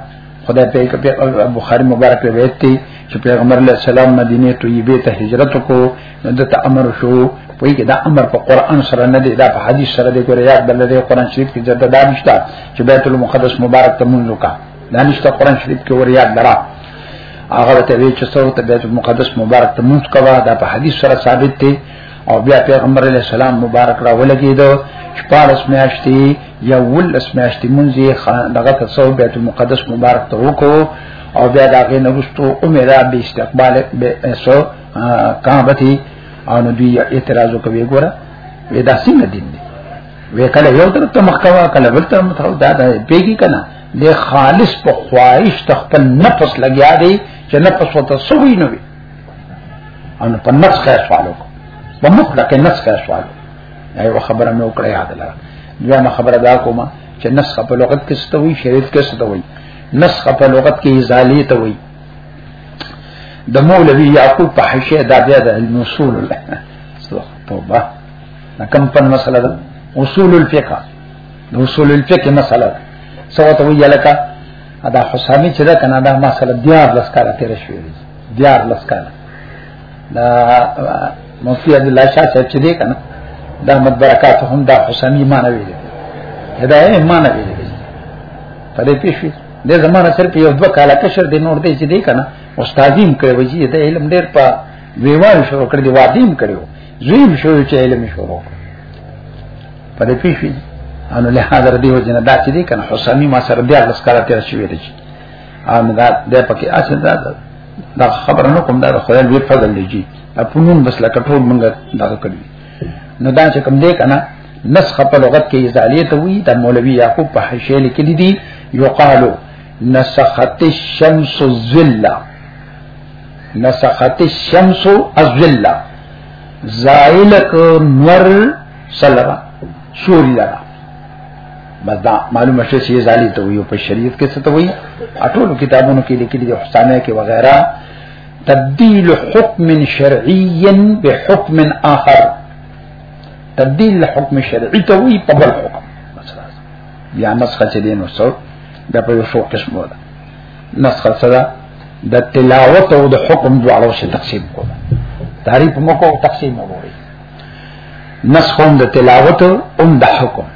خدای په کې په بخاری مبارک روایت دی چې پیغمبر علیه السلام مدینه طیبه ته هجرت کو نو د امر شو په کې دا امر په قران سره نه دی دا په حدیث سره دی ګوره یاد بل دی قران شریف کې جدا دا نشته چې بیت المقدس مبارک ته مونږ وکړه دا نشته قران شریف کې ور یاد درا هغه ته وی چې څو ته بیت المقدس مبارک ته مونږ کوا دا په حدیث سره ثابت دی او بیا پیغمبر علی السلام مبارک را ولګیدو شپارس میاشتې یا ولس میاشتې مونږه دغه تصوف بیت المقدس مبارک ته وکړو او بیا داغه نوستو عمره به استقبال به سو کعبتی او نو دوی اعتراض وکوي ګوره وې دا څنګه دین دی وې کله یو طرف ته مخ کوا کله بل طرف ته دا دا پیګی کنه د خالص په خواهش تخپل نفس لګیا دی چې نفس وته سوي نه وي او په نفس کې سوال وکړ په مخلق نفس کې سوال ایو خبره مې وکړه یاد لره دویمه خبره دا کومه چې نفس په لغت کې څه وایي شریعت کې څه وایي نفس په لغت کې ازالی ته وایي د مولوی یعقوب په حشیه دا بیا د علم اصول الله توبه کم پن مسله ده اصول الفقه د اصول الفقه مسله سوته ویلکه دا حسامی چې دا کنه دا مسله دیار لسکاله تیر شوې دي دیار لسکاله دا مفتی عبد الله شاه صاحب چې دی کنه دا مد برکات هم دا حسامی مانوي دي دا یې مانوي دي په دې پیښې د زمانه سره په یو دوه کاله کشر دی نور دی چې دی کنه استادیم کړو چې دا علم ډېر په ویوال شروع کړی دی وادیم کړو زویم شو چې علم شروع کړ په دې پیښې انو له حاضر دی وجنه دا چې دی کنه حسامي ما سره بیا لس کاله تیر شوی دی ان دا د پکې اصل دا دا خبر نه کوم دا خو یې فضل لږي په نوم بس لکه ټول مونږ دا کړی نو دا چې کوم دی کنه نسخ په لغت کې ازالیه ته وی دا مولوی یعقوب په حشیه لیکلی دی یقالو نسخت الشمس الظل نسخت الشمس الظل زائلک نور سلام سوري لرا بس دا معلومه شوه چې زالي ته وي په شریعت کې څه ته وي اټول کتابونو کې لیکلي دي حسانه کې وغیرہ تبديل حكم شرعي بحكم آخر تبديل الحكم الشرعي توي قبل حكم مثلا يا نسخة تدين وصول ده په شو قسم ولا نسخة صدا ده تلاوة او ده حكم دو على وش تقسيم كله تعريف مكو تقسيم ولا نسخ هم د تلاوت هم د حکم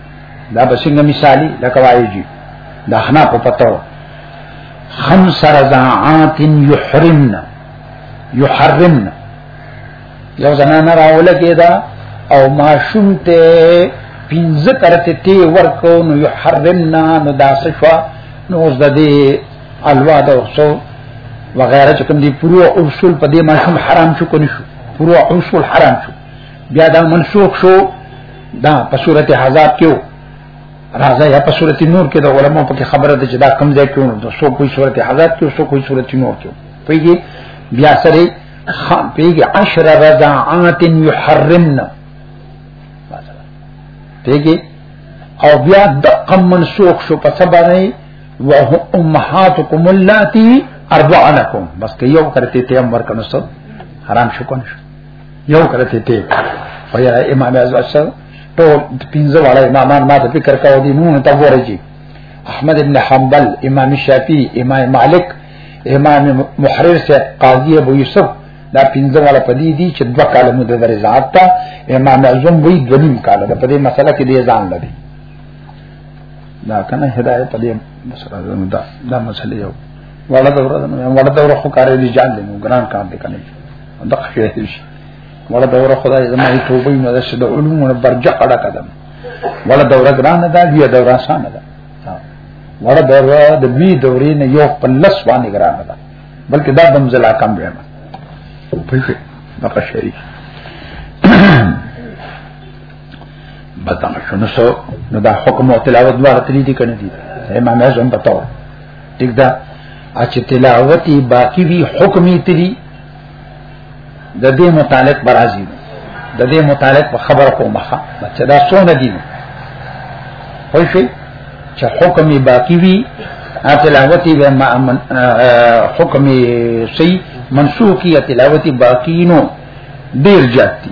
دا بسنګ مثالی لکه وایي دا خنا په پتو خمس رضاعات يحرمن يحرمن یو زنان راوله کېدا او ما شومته پینځه کرته تی ورکو نو يحرمنا نو داس شو نو اوس د دې الوا د اوسو وغیرہ چې کوم دي پرو اصول په دې ما شوم حرام شو کو نشو فروع شو حرام شو بیا دا منسوخ شو دا په صورت حزاب کې راځه یا په صورت نور کې د علماء په خبره ده چې دا کم ځای کې ونه سو کوئی صورت حزاب کې سو کوئی صورت نور کې پیږي بیا سره خام پیږي عشر رضاعات يحرمنا پیږي او بیا دقه منسوخ شو په سبا نه وه امهاتکم اللاتی ارضعنکم بس که یو کرتے تے امر کنو سب حرام شو کنو شو یو کرتے تے فیا امام اعظم اثر تو پینزو والا امامان ما ته فکر کاو دی نون تا گوره جی احمد ابن حنبل امام شافی امام مالک امام محرر سے قاضی ابو یوسف دا پینزو والا پدی دی چې دو کالا مده در ازاد تا امام اعظم وی دو نیم کالا دا پدی مسئلہ کې دی ازان لدی دا کنه هدایت دې مسله دا دا مسله یو وړه دور ده نو وړه دور خو کارې دي جان دې نو ګران کار دې کنه دا خیر دې شي وړه دور خدای زما هي توبه نه ده چې د علوم نه برجه اړه کدم وړه دور ګران ده بیا دور آسان ده وړه دور د بی دورې نه یو په لس باندې ګران ده بلکې دا بمزلا کم دی ما په شي دا شریک بدل شو نو سو نو دا حکم او تلاوت دواړه تلې دي کنه دي امام اعظم بتاو ټیک دا اچ تلاوت باقی وی حکمی تلی د دې متعلق برازي د دې متعلق په خبره کومه چې دا څونه دي خو شي چې حکم باقی وی تلاوت به ما حکم سی منسوخ کی تلاوت باقی نو ډیر جاتی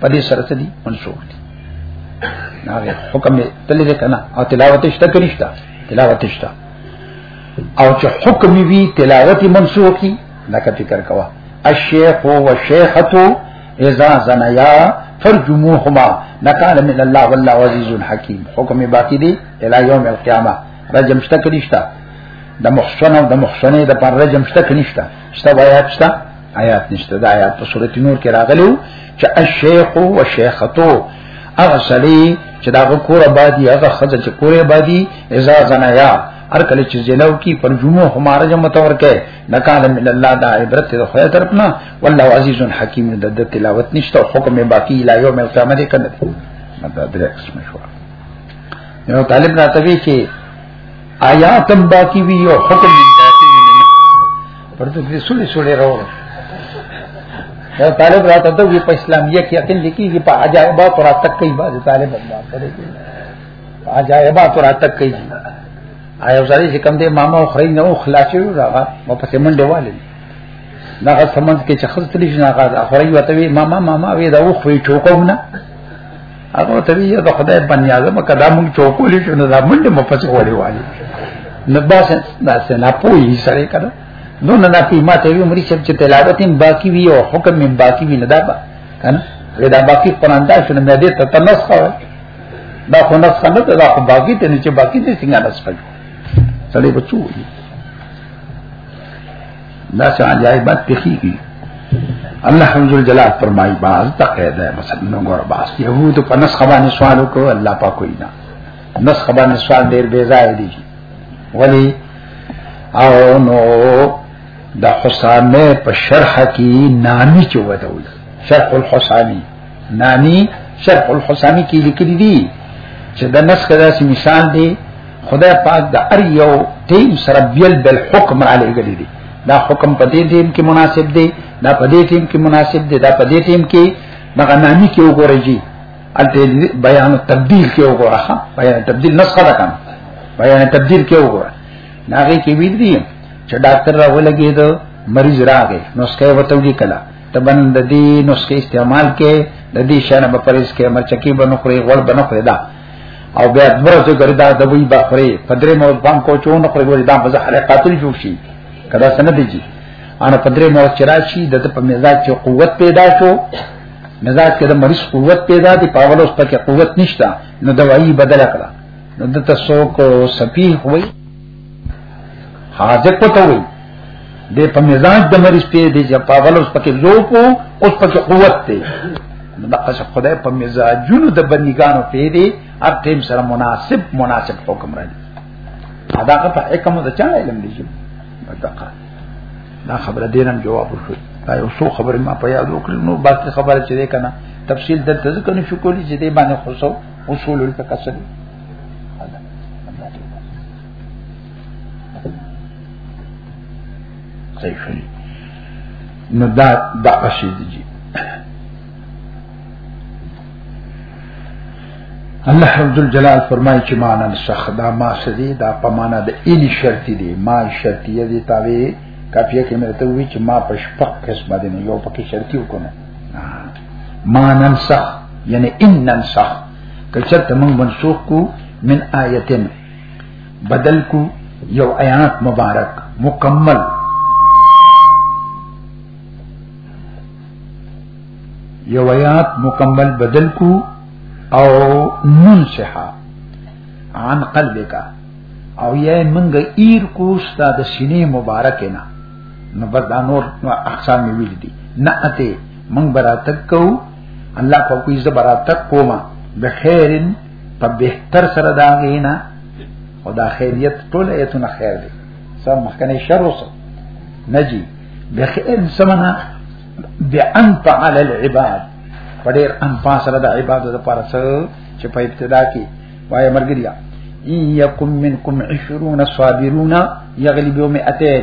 په دې سره څه دي منسوخ دي هغه حکم دې تل دې کنه او تلاوت شته کې نشته تلاوت شته او چې حکم وی تلاوت منسوخ کی لکه فکر کوا الشیخ و شیخته اذا زنیا فرجموهما نکال من الله والله عزیز حکیم حکم باقی دی الی یوم القیامه رجم شته کې نشته د محسن او د محسنې د پر رجم شته کې نشته شته آیات شته آیات نشته دا آیات په سورته نور کې راغلو چې الشیخ او شیختو هغه سړی چې دا کور آبادی هغه خزه چې کور آبادی اذا زنایا هر کله چې زلو کی پر جمعو هماره جمع تور کې نکال من الله دا عبرت د خدای طرف نه والله عزیز حکیم د تلاوت نشته حکم باقی لا یوم القیامت کنه دا درې قسم شو یو طالب راته وی چې آیات هم باقی وی او حکم هم باقی وی نه پرته دې سولې سولې راوړ دا طالب راته ته وی په اسلامیه کې یقین لیکيږي په عجایبات را تک کوي باز طالب الله پرې عجایبات را تک کوي آیا وزاري چې کم دې ماما او خري نه او خلاصي راغا ما په سیمنډه والي دا غا سمند کې چې خزتلی شنه غا خري وته وی ماما ماما وی دا و خو ټوکونه هغه ته وی دا خدای بنی اعظم کدا مونږ چوکولې شو نه دا منډه مفسه وړي وایي نه باس دا سنا پوي سره کړه نو نه نه پی ما ته وی مري چې تلاوت هم باقی وی او حکم هم باقی وی نه دا با کنه دا باقی قران دا شنو مې دې ته تنسخه دا خو نسخه نه دا خو باقی ته نه چې باقی دې څنګه نسخه سړی بچو وي دا څه عجایبات پېښیږي الله حمد جلال فرمای باز ته قید ہے مثلا نو ګور باز یهود په نس خبانه سوال وکړ الله پاک کوئی نه نس خبانه سوال ډیر بے ځای دی ولی او نو د حسامه په شرح کې نامی چې ودول شرح الحسامی نامی شرح الحسامی کې لیکل دي چې د نس کدا سي مثال دی خدای پاک د ار یو ټیم سره بیل بل حکم را لګلی دی دا حکم په دې ټیم کې مناسب دی دا په دې ټیم کې مناسب دی دا په دې ټیم کې مګه نامي کې وګورئ جی الته بیان تبديل کې وګوره ها بیان تبديل نسخه ده کنه بیان تبديل کې وګوره ناګه کې ویل دي چې ډاکټر راولګي دو مریض راغی نسخه وته وی کلا تبن د دې نسخه استعمال کې د دې شنه په پرېس کې مرچکی بنو خوري غول بنو خوري دا او بیا دمر څه ګر دا د وی بخری پدری مو پام کو چون پر ګور دا بز حل قاتل جوړ شي کدا سن دی جی انا پدری مو چرا شي د په مزاج کې قوت پیدا شو مزاج کې د مریض قوت پیدا دی پاول اوس پکې قوت نشتا نو دوايي بدل کړه نو د تاسو کو سپی وای حاجت پته وي د په مزاج د مریض ته دي چې په ولوس پکې لوپو اوس پکې قوت دی دا اس خدای په مزاجونو د بنیګانو په دې هر ټیم سره مناسب مناسب حکم راځي ادا کا حکم د چا علم دی دقه دا خبره دینم جواب وشو دا یو څو خبره ما په یاد وکړ نو باقي خبره چې ده کنه تفصیل دلته ځکه نشو کولی چې دې باندې خصو اصول الفقه سره صحیح شوی نو دا دا شي دي الله رب الجلال فرمایي چې معنا الشخ دا ما سدي دا په معنا د ان شرطي دي ما شرطي دي تابع کافیه کې مرته وی چې ما په شپږ قسمه دي یو پکې شرطي وکړه ما ننسخ یعنی ان ننسخ که چرته موږ منسوخ کو من آیتن بدل کو یو آیات مبارک مکمل یو آیات مکمل بدل کو او ننسحا عن قلبک او یې منګه ایر کو ستاد سینې مبارک نه نو بس دا نور اقسام ویل دي نه اته من براتک کو الله په کوی زبرات کوما بخیرن په بهتر سره دا غینا او دا خیریت ټول ایتونه خیر دی سم مخکنه شر وسه نجی بخیر سمنا بان فعل العباد په ډیر ان فاصله د عبادت لپاره څه چې په ابتدا کې وای مرګریا ان یکم منکم 20 صابرون یغلبوا 200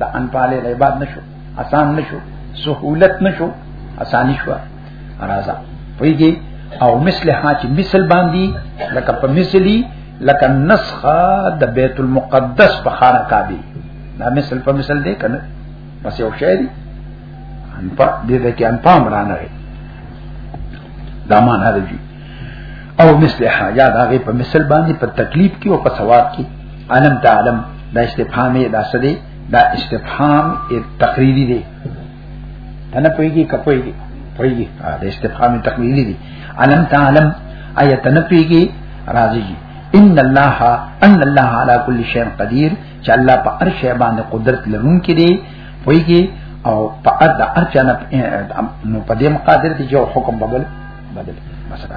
دا انفال عباد نشو آسان نشو سهولت نشو آسانی شو راځه پویږي او مثل ها چې مثل باندې لکه په مثلی لکه نسخه د بیت المقدس په خانه کابه دا مثل په مثل دی کنه بس یو شی دی ان په دې کې ان پام رانه دا معنا دی او مثل حاجات هغه په مثل باندې په تکلیف کې او په ثواب کې علم تعلم دا استفهام دا سدي دا استفهام تقریری دی تنه پویږي کپویږي پویږي دا استفهام تقریری دی علم تعلم آیا تنه پویږي راضی ان الله ان الله على كل شيء قدير چې الله په هر شی باندې قدرت لرونکي دی پویږي او په ارد ارچانه نو په دې مقادر دي جو حکم بغل بدل مثلا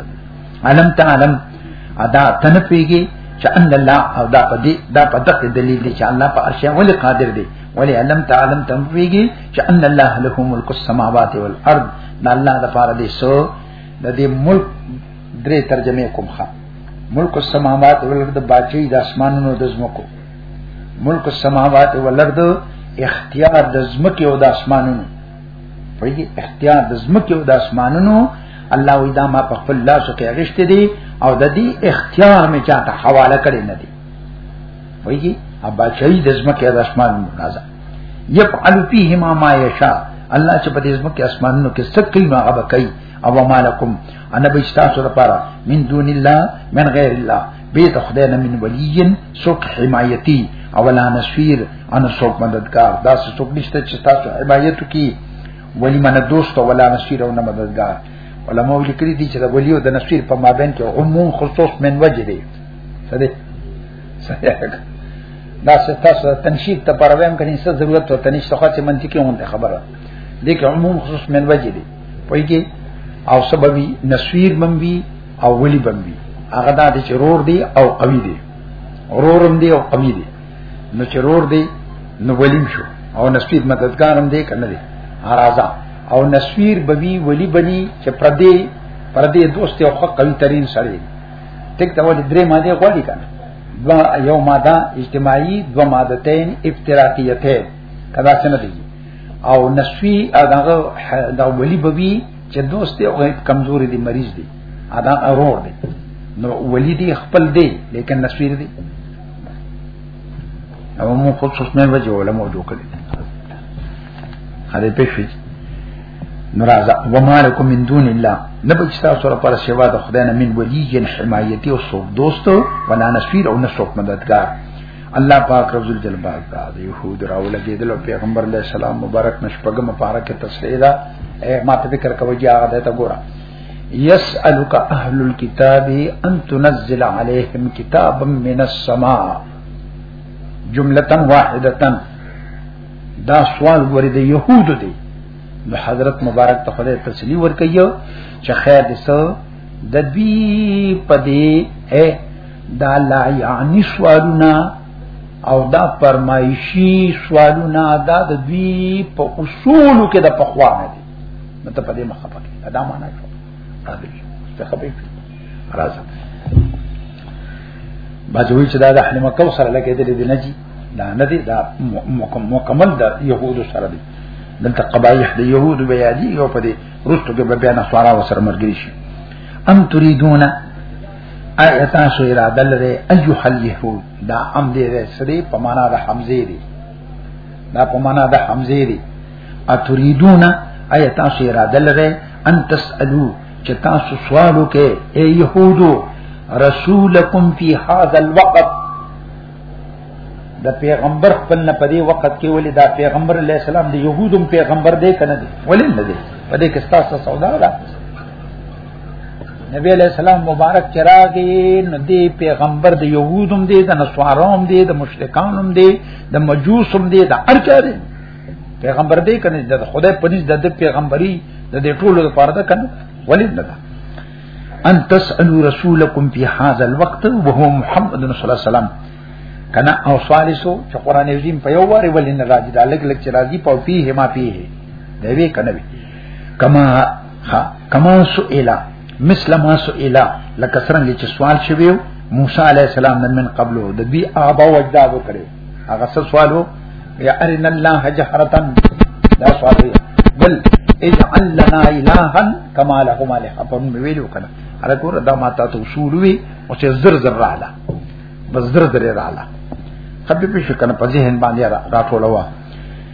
علم تعلم ادا تنفیږي چې ان الله او دا په دې دا په دغه دلیل دی چې الله په ارشه ولې قادر دی ولې علم تعلم تنفیږي چې ان الله له ملک السماوات والارض دا الله د پاره دی سو د دې ملک درې ترجمه کوم ښه ملک السماوات والارض باچی د اسمانونو د زمکو ملک السماوات والارض اختیار د زمکه او د اسمانونو په دې اختیار د زمکه او د اسمانونو الله وی دا ما په خپل لاس کې اغشته دي او د دې اختیار مې چاته حواله کړی نه دي وایي ابا چي د زمکه د اسمانونو نازه يفعل فيهما ما يشاء الله چې په دې زمکه اسمانونو کې څه کوي ما هغه کوي او مالکم انا بشتا سره پارا من دون الله من غیر الله به د خدای نه من ولیین سوک حمایتی او لا نسویر ان سوک مددگار دا سوک نشته چې تاسو حمایت کی ولی من دوست او لا نسویر او نه مددگار علماء لیکلي دي چې د ولی او د نسویر په مابین کې عموم خصوص من وجه دی صدې دا ستاسو تنشیق ته پرویم کني څه ضرورت ته تنشیق څخه چې منطقي مونږه خبره دي کې عموم خصوص من وجه دی پوهیږي او سببي نسویر من وی او ولی بمبي هغه دا چې رور دی او قوی دی رورم دی او قوی دی نو چې رور دی نو ولیم شو او نسویر مددګارم دی کنه دی ناراضه او نسویر بوي ولی بني چې پردي پردي دوست او خو قوی ترين سره ټیک ته ولې درې ماده غوړي کنه دو یو ماده اجتماعي دو مادتين افتراقيتين کدا څنګه دي او نسوی هغه دا ولی بوي چې دوست دی او کمزوري دی مریض دی ادا ارور دی نو ولی دی خپل دی لیکن نسویر دی او مو خود څه نه وځي علماء جوړ کړی هغه په شي ناراضه وما لكم من دون الله نبي تاسو سره پر سیوا د خدای نه من ولی جن حمایتی او سوک دوست ولا نسویر او نسوک مددگار الله پاک رب الجلال پاک دا د يهود راو لګیدل او پیغمبر علیه السلام مبارک نشپګم مبارک تصریح دا ما ته فکر کوي چې هغه ته ګوره يسألك أهل الكتاب أن تنزل عليهم كتابا من السماء جملة واحدة دا سوال غوري د يهود دی نو حضرت مبارک ته خدای تسلی ورکيو چې خیر دې سو د دې پدې دا لا یعنی سوالونه او دا فرمایشی سوالونه دا د دوی په اصول کې د پخوا نه دي مته په دې مخه پکې دا معنا شو راځي ته خبرې راځه باجوي چې دا د اهل مکه سره لګې دې دې نه جی دا نه دي دا مکمل د يهودو سره دي دلته قبایح د يهودو بیا دي او په دې رستو کې بیا نه سوارا وسره مرګري شي ام تريدون ایا تاسو اراده لرئ ایو حل یهود دا ام دې سره په معنا د حمزه دی دا په معنا د حمزه دی اتریدون ایا تاسو اراده لرئ ان تسالو چې تاسو سوال وکئ اے یهودو رسولکم فی هذا الوقت د پیغمبر خپل نه پدی وخت کې ولې دا پیغمبر علی السلام د يهودم پیغمبر دی کنه دی ولې نه دی پدې کې تاسو سودا ده نبی علیہ السلام مبارک چراغی نو دی پیغمبر د یهودم دی د نصاراوم دی د مشرکانم دی د مجوسم دی د ارچا دی پیغمبر دی کنه د خدای پنځ د پیغمبري د دې ټولو لپاره ده کنه ولید نه ده ان تسالو رسولکم فی هذا الوقت وهو محمد صلی الله علیه وسلم کنا او ثالثو چې قران عظیم په یو واره ولین راځي دا لګ لګ چې راځي په فيه ما فيه دی وی کنه وی کما ها کما سئل مثل ما سئل لکه څنګه چې سوال شوی موسی علی السلام نن من قبل د دې آبا او اجداد کړي هغه څه سوالو یا ارنا الله جهرتن دا سوال دی بل اجعل لنا الها كما لهم الها په ویلو کنه هغه ګور دا ماته ته اصول وی او چې زر زر رااله بس زر زر رااله خبي په شکنه په ذهن باندې راټولوا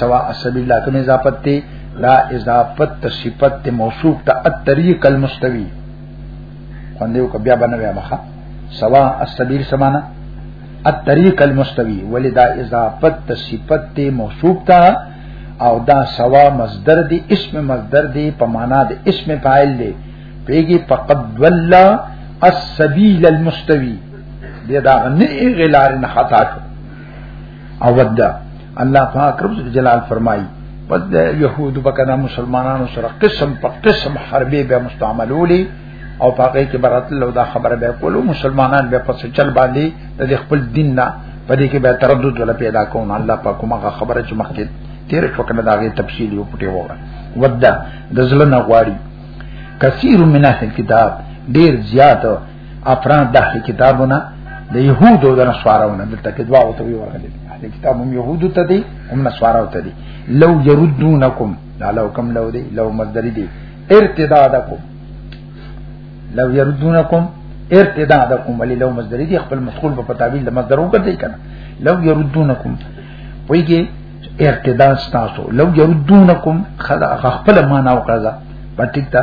سوا اسبی الله کوم اضافت ته لا اضافت ته صفت ته موصوف ته الطريق المستوي خوندیو کو بیا بنوي مخه سوا السبيل سمانا الطريق المستوي ولدا اضافت ته صفت ته موصوف ته او دا سوا مصدر دی اسم مصدر دی په معنا د اسم فاعل دی پیږي فقد ولا السبيل المستوي دې دا نه غلار نه خطا شو او ودا الله پاک رب جلال فرمای پس د يهودو بکنه مسلمانانو سره قسم په قسم حربي به مستعملولي او پاګه کې برات له دا خبره به کولو مسلمانان به پس چل باندې د خپل دین نه پدې کې به تردد ولا پیدا کوم الله پاک کومه خبره چې مخکې تیر شو کنه دا غي تفصیل یو پټي وره ودا د زلنه غواړي کثیر من اهل کتاب ډیر زیات افراد د اهل کتابونه د يهودو د نصاراونه دلته کې دوا او ته ورغلي اهل کتاب هم يهودو ته دي هم نصاراو ته دي لو يردونکم دا لو کم لو دي لو مصدر دي ارتدادکم لو يردونکم ارتدادکم ولي لو مصدر دي خپل مشغول په تعبیر د مصدر وګرځي کنه لو يردونکم ویږي ارتداد تاسو لو يردونکم خدا خپل معنا وکړه پټی ته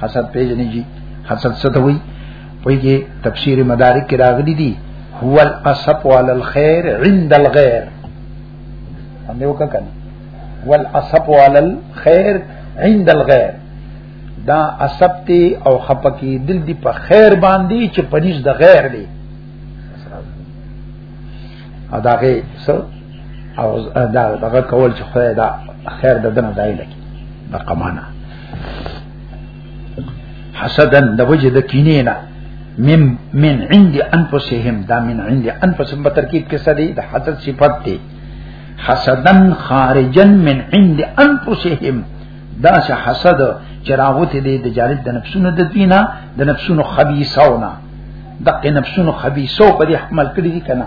حسد پیژنې جی حسد څه ته وایي په کې تفسیر مدارک کې راغلي دي هو الاسف على الخير عند الغير باندې وکړه والاسف على الخير عند الغير دا اسبتی او خپکی دل دی په خیر باندې چې پنځ د غیر دی اداغه سر او دا دغه کول چې خدای دا خیر د دنه دای لکی د قمانه حسدن د وجه د کینې نه من من عند انفسهم دا من عند انفسهم په ترکیب کې سړي د حسد صفت دی حسدن خارجن من عند انفسهم دا چې حسد چراغوت دی د جالب د نفسونو د دینه د نفسونو خبيثونه دغه نفسونو خبيثو په دې حمل کړی دي کنه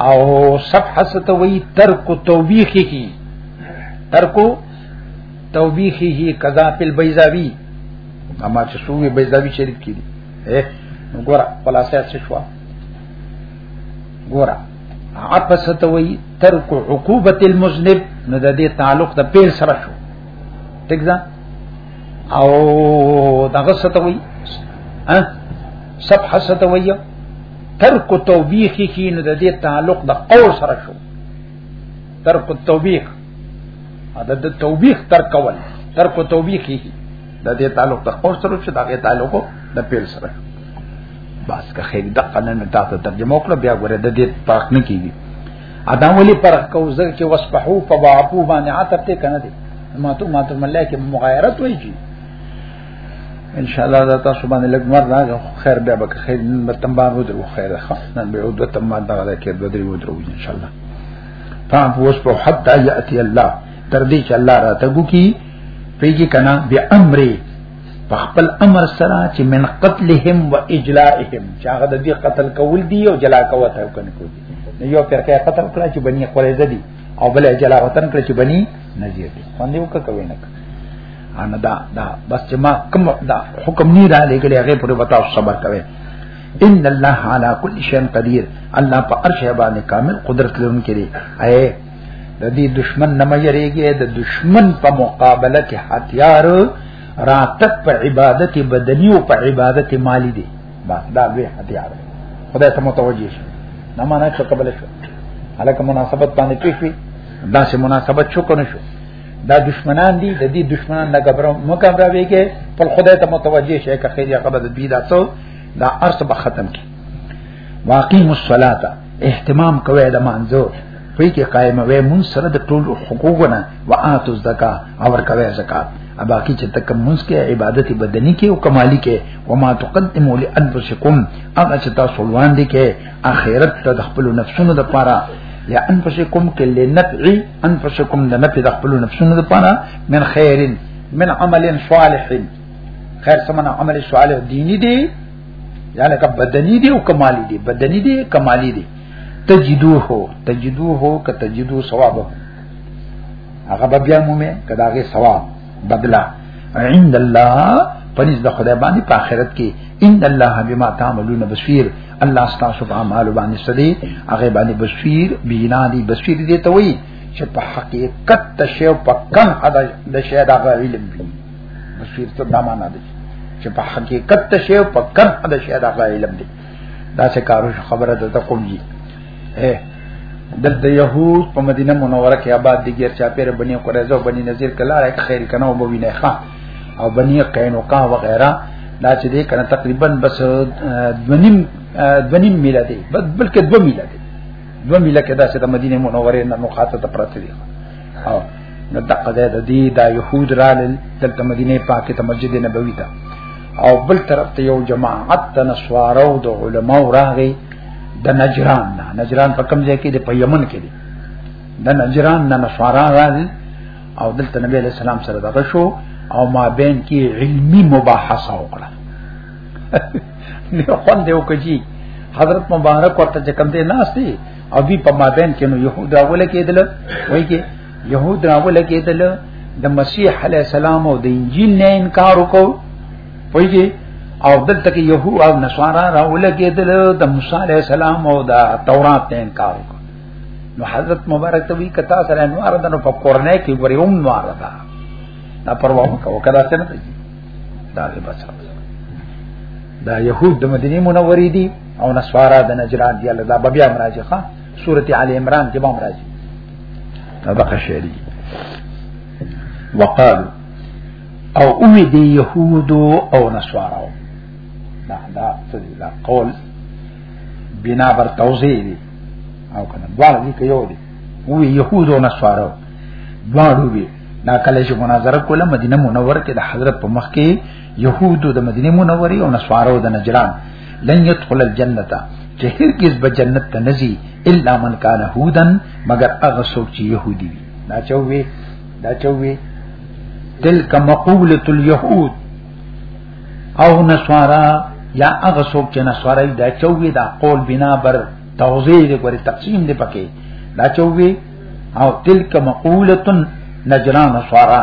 او صفحه ستوي ترک توبیخی کی ترک توبیخی کی قضا فی البیزاوی اما چې سوې بیزاوی شریف کی دي اے ګورا خلاصه څه شو ګورا عطف ستوي ترک عقوبت المذنب نو د دې تعلق د پیل سره شو ټیک ده او دغه ستوي ها صفحه ستوي ترک توبیخ کی نو د دې تعلق د قول سره شو ترک توبیخ دا د توبیخ تر کول ترک توبیخ کی د دې تعلق د قول سره شو دا غي تعلق د پیل سره شو بس که خیر د قنن تا ته ترجمه وکړه بیا غره د دې فرق نه کیږي ادا ولي فرق کو زګ کې وسبحو فواعفو باندې عتب ته کنه دي ما ته ما ته ملای کې مغایرت وایي ان شاء الله دا تاسو باندې لګ مر راغی خیر بیا به خیر نن به تمبان ودرو خیر ښه نن به ودرو تمبان دا غلا کې به درې ودرو ان شاء الله فهم اوس په حتا یاتی الله تر دې چې الله راته ګو کی پیږي کنا به امرې په خپل امر سره چې من قتلهم و اجلائهم چې هغه د دې قتل کول دی او جلا کوته کنه کوي یو پر کې قتل کړه چې بني قریزه دي او بل جلا وطن کړه چې بني نه دی باندې وکړه کوي نه ان دا دا بس چې ما کوم دا حکم نه را لګلې هغه پر وتا صبر کوي ان الله على كل شيء قدير الله په هر شی باندې کامل قدرت لرونکی دی اے د دې دشمن نه مېریږي د دشمن په مقابله کې هتیار راتک په عبادت بدنی او په عبادت مالی دی دا دا لوی هتیار دی خدای ته متوجه شي نه معنی څه قبل شو هلکه مناسبت باندې پیښ وي دا سه مناسبت شو کنه شو دا دشمنان دي د دې دشمنان نه غبره مکه را ویګه پر خدای ته متوجه شي که خیر یا قبل دې دا څو دا ارث به ختم کی واقیم الصلاه اهتمام کوي د مانځو پوی کې قائم وې مون سره د ټول حقوقونه واتو زکا او ورکوي زکات ابا کی چې تک مونږ کې عبادت بدني کې او کمالي کې و ما تقدموا لانفسکم هغه چې تاسو وړاندې کې اخرت ته د خپل نفسونو د پاره یا انفسکم کې لنفعي انفسکم د نفع د خپل نفسونو د پاره من خیر من عمل صالح خیر سمنا عمل صالح دینی دی یا لکه بدنی دی او کمالی دی بدنی دی کمالی دی تجدوه تجدوه ک تجدو ثواب هغه به بیا مومه کداغه ثواب بدلا عند الله پنځ د خدای باندې په آخرت کې ان الله بما تعملون بصير الله ستاسو په اعمال باندې سدي هغه باندې بصير بینا دي بصير دي ته وایي چې په حقیقت ته شی او په کم ادا د شی دا علم دی بصیر ته دا معنا دی چې په حقیقت ته شی او په کم ادا شی دا علم دی دا څه کارو خبره ده د قومي د د يهود په مدینه منوره کې آباد دي غیر چا پیر بنی قریظه بنی نذیر کله راک خیر کنه او بوینه ښا او بنی قینوقا و غیره دا چې دې کنه تقریبا بس دونیم دونیم میله دي بلکې دو میله دي دو میله کې دا چې د مدینه منوره نه مخاطب پراته دي او نو دغه ځای د دې دا يهود رالل دلته مدینه پاکه ته مسجد نبوي ته او بل طرف ته یو جماعت د نسوارو د علماو راغی د نجران نه نجران په کوم ځای کې د یمن کې دی د نجران نه نسوارا راغی او دلته نبی علیہ السلام سره دغه شو او ما بین کې علمی مباحثه وکړه نه خوند یو کوي حضرت مبارک ورته کوم دی ناشتي او دی په مابین کې نو يهود راول کېدل وای کې يهود راول کېدل د مسیح علی السلام او د انجیل نه انکار وکاو وای کې او دلته کې يهود او نصارا راول کېدل د موسی علی السلام او د تورات نه انکار وکاو نو حضرت مبارک ته وی کتا سره انوار دنو په قرنه کې ورې هم نوار ده دا پروا وکاو کدا څنګه دا به بچا دا يهود د مدینه منورې دي او نسوارا د نجران دی الله دا بیا مراجعه ښه سورته ال عمران کې به مراجعه دا بقه شعری وقال او اوی دی يهود او نسوارا دا دا دا قول بنا بر توضیح دی او کنه دواړه دي یو دي وی يهود او نسوارا دواړو وی دا کله چې مناظره کوله مدینه منوره کې د حضرت په مخ کې يهودو د مدینه منورې او نصارو د نجران لن يدخل الجنه چې هرگز به جنت ته نزي الا من کان يهودن مگر هغه څوک چې يهودي وي دا چوي دا چوي تلک مقوله اليهود او نصارا یا هغه څوک چې نصارای دا چوي دا قول بنا بر توضیح دې کوي تقسیم دې پکې دا چوي او تلک مقوله نجران نصارا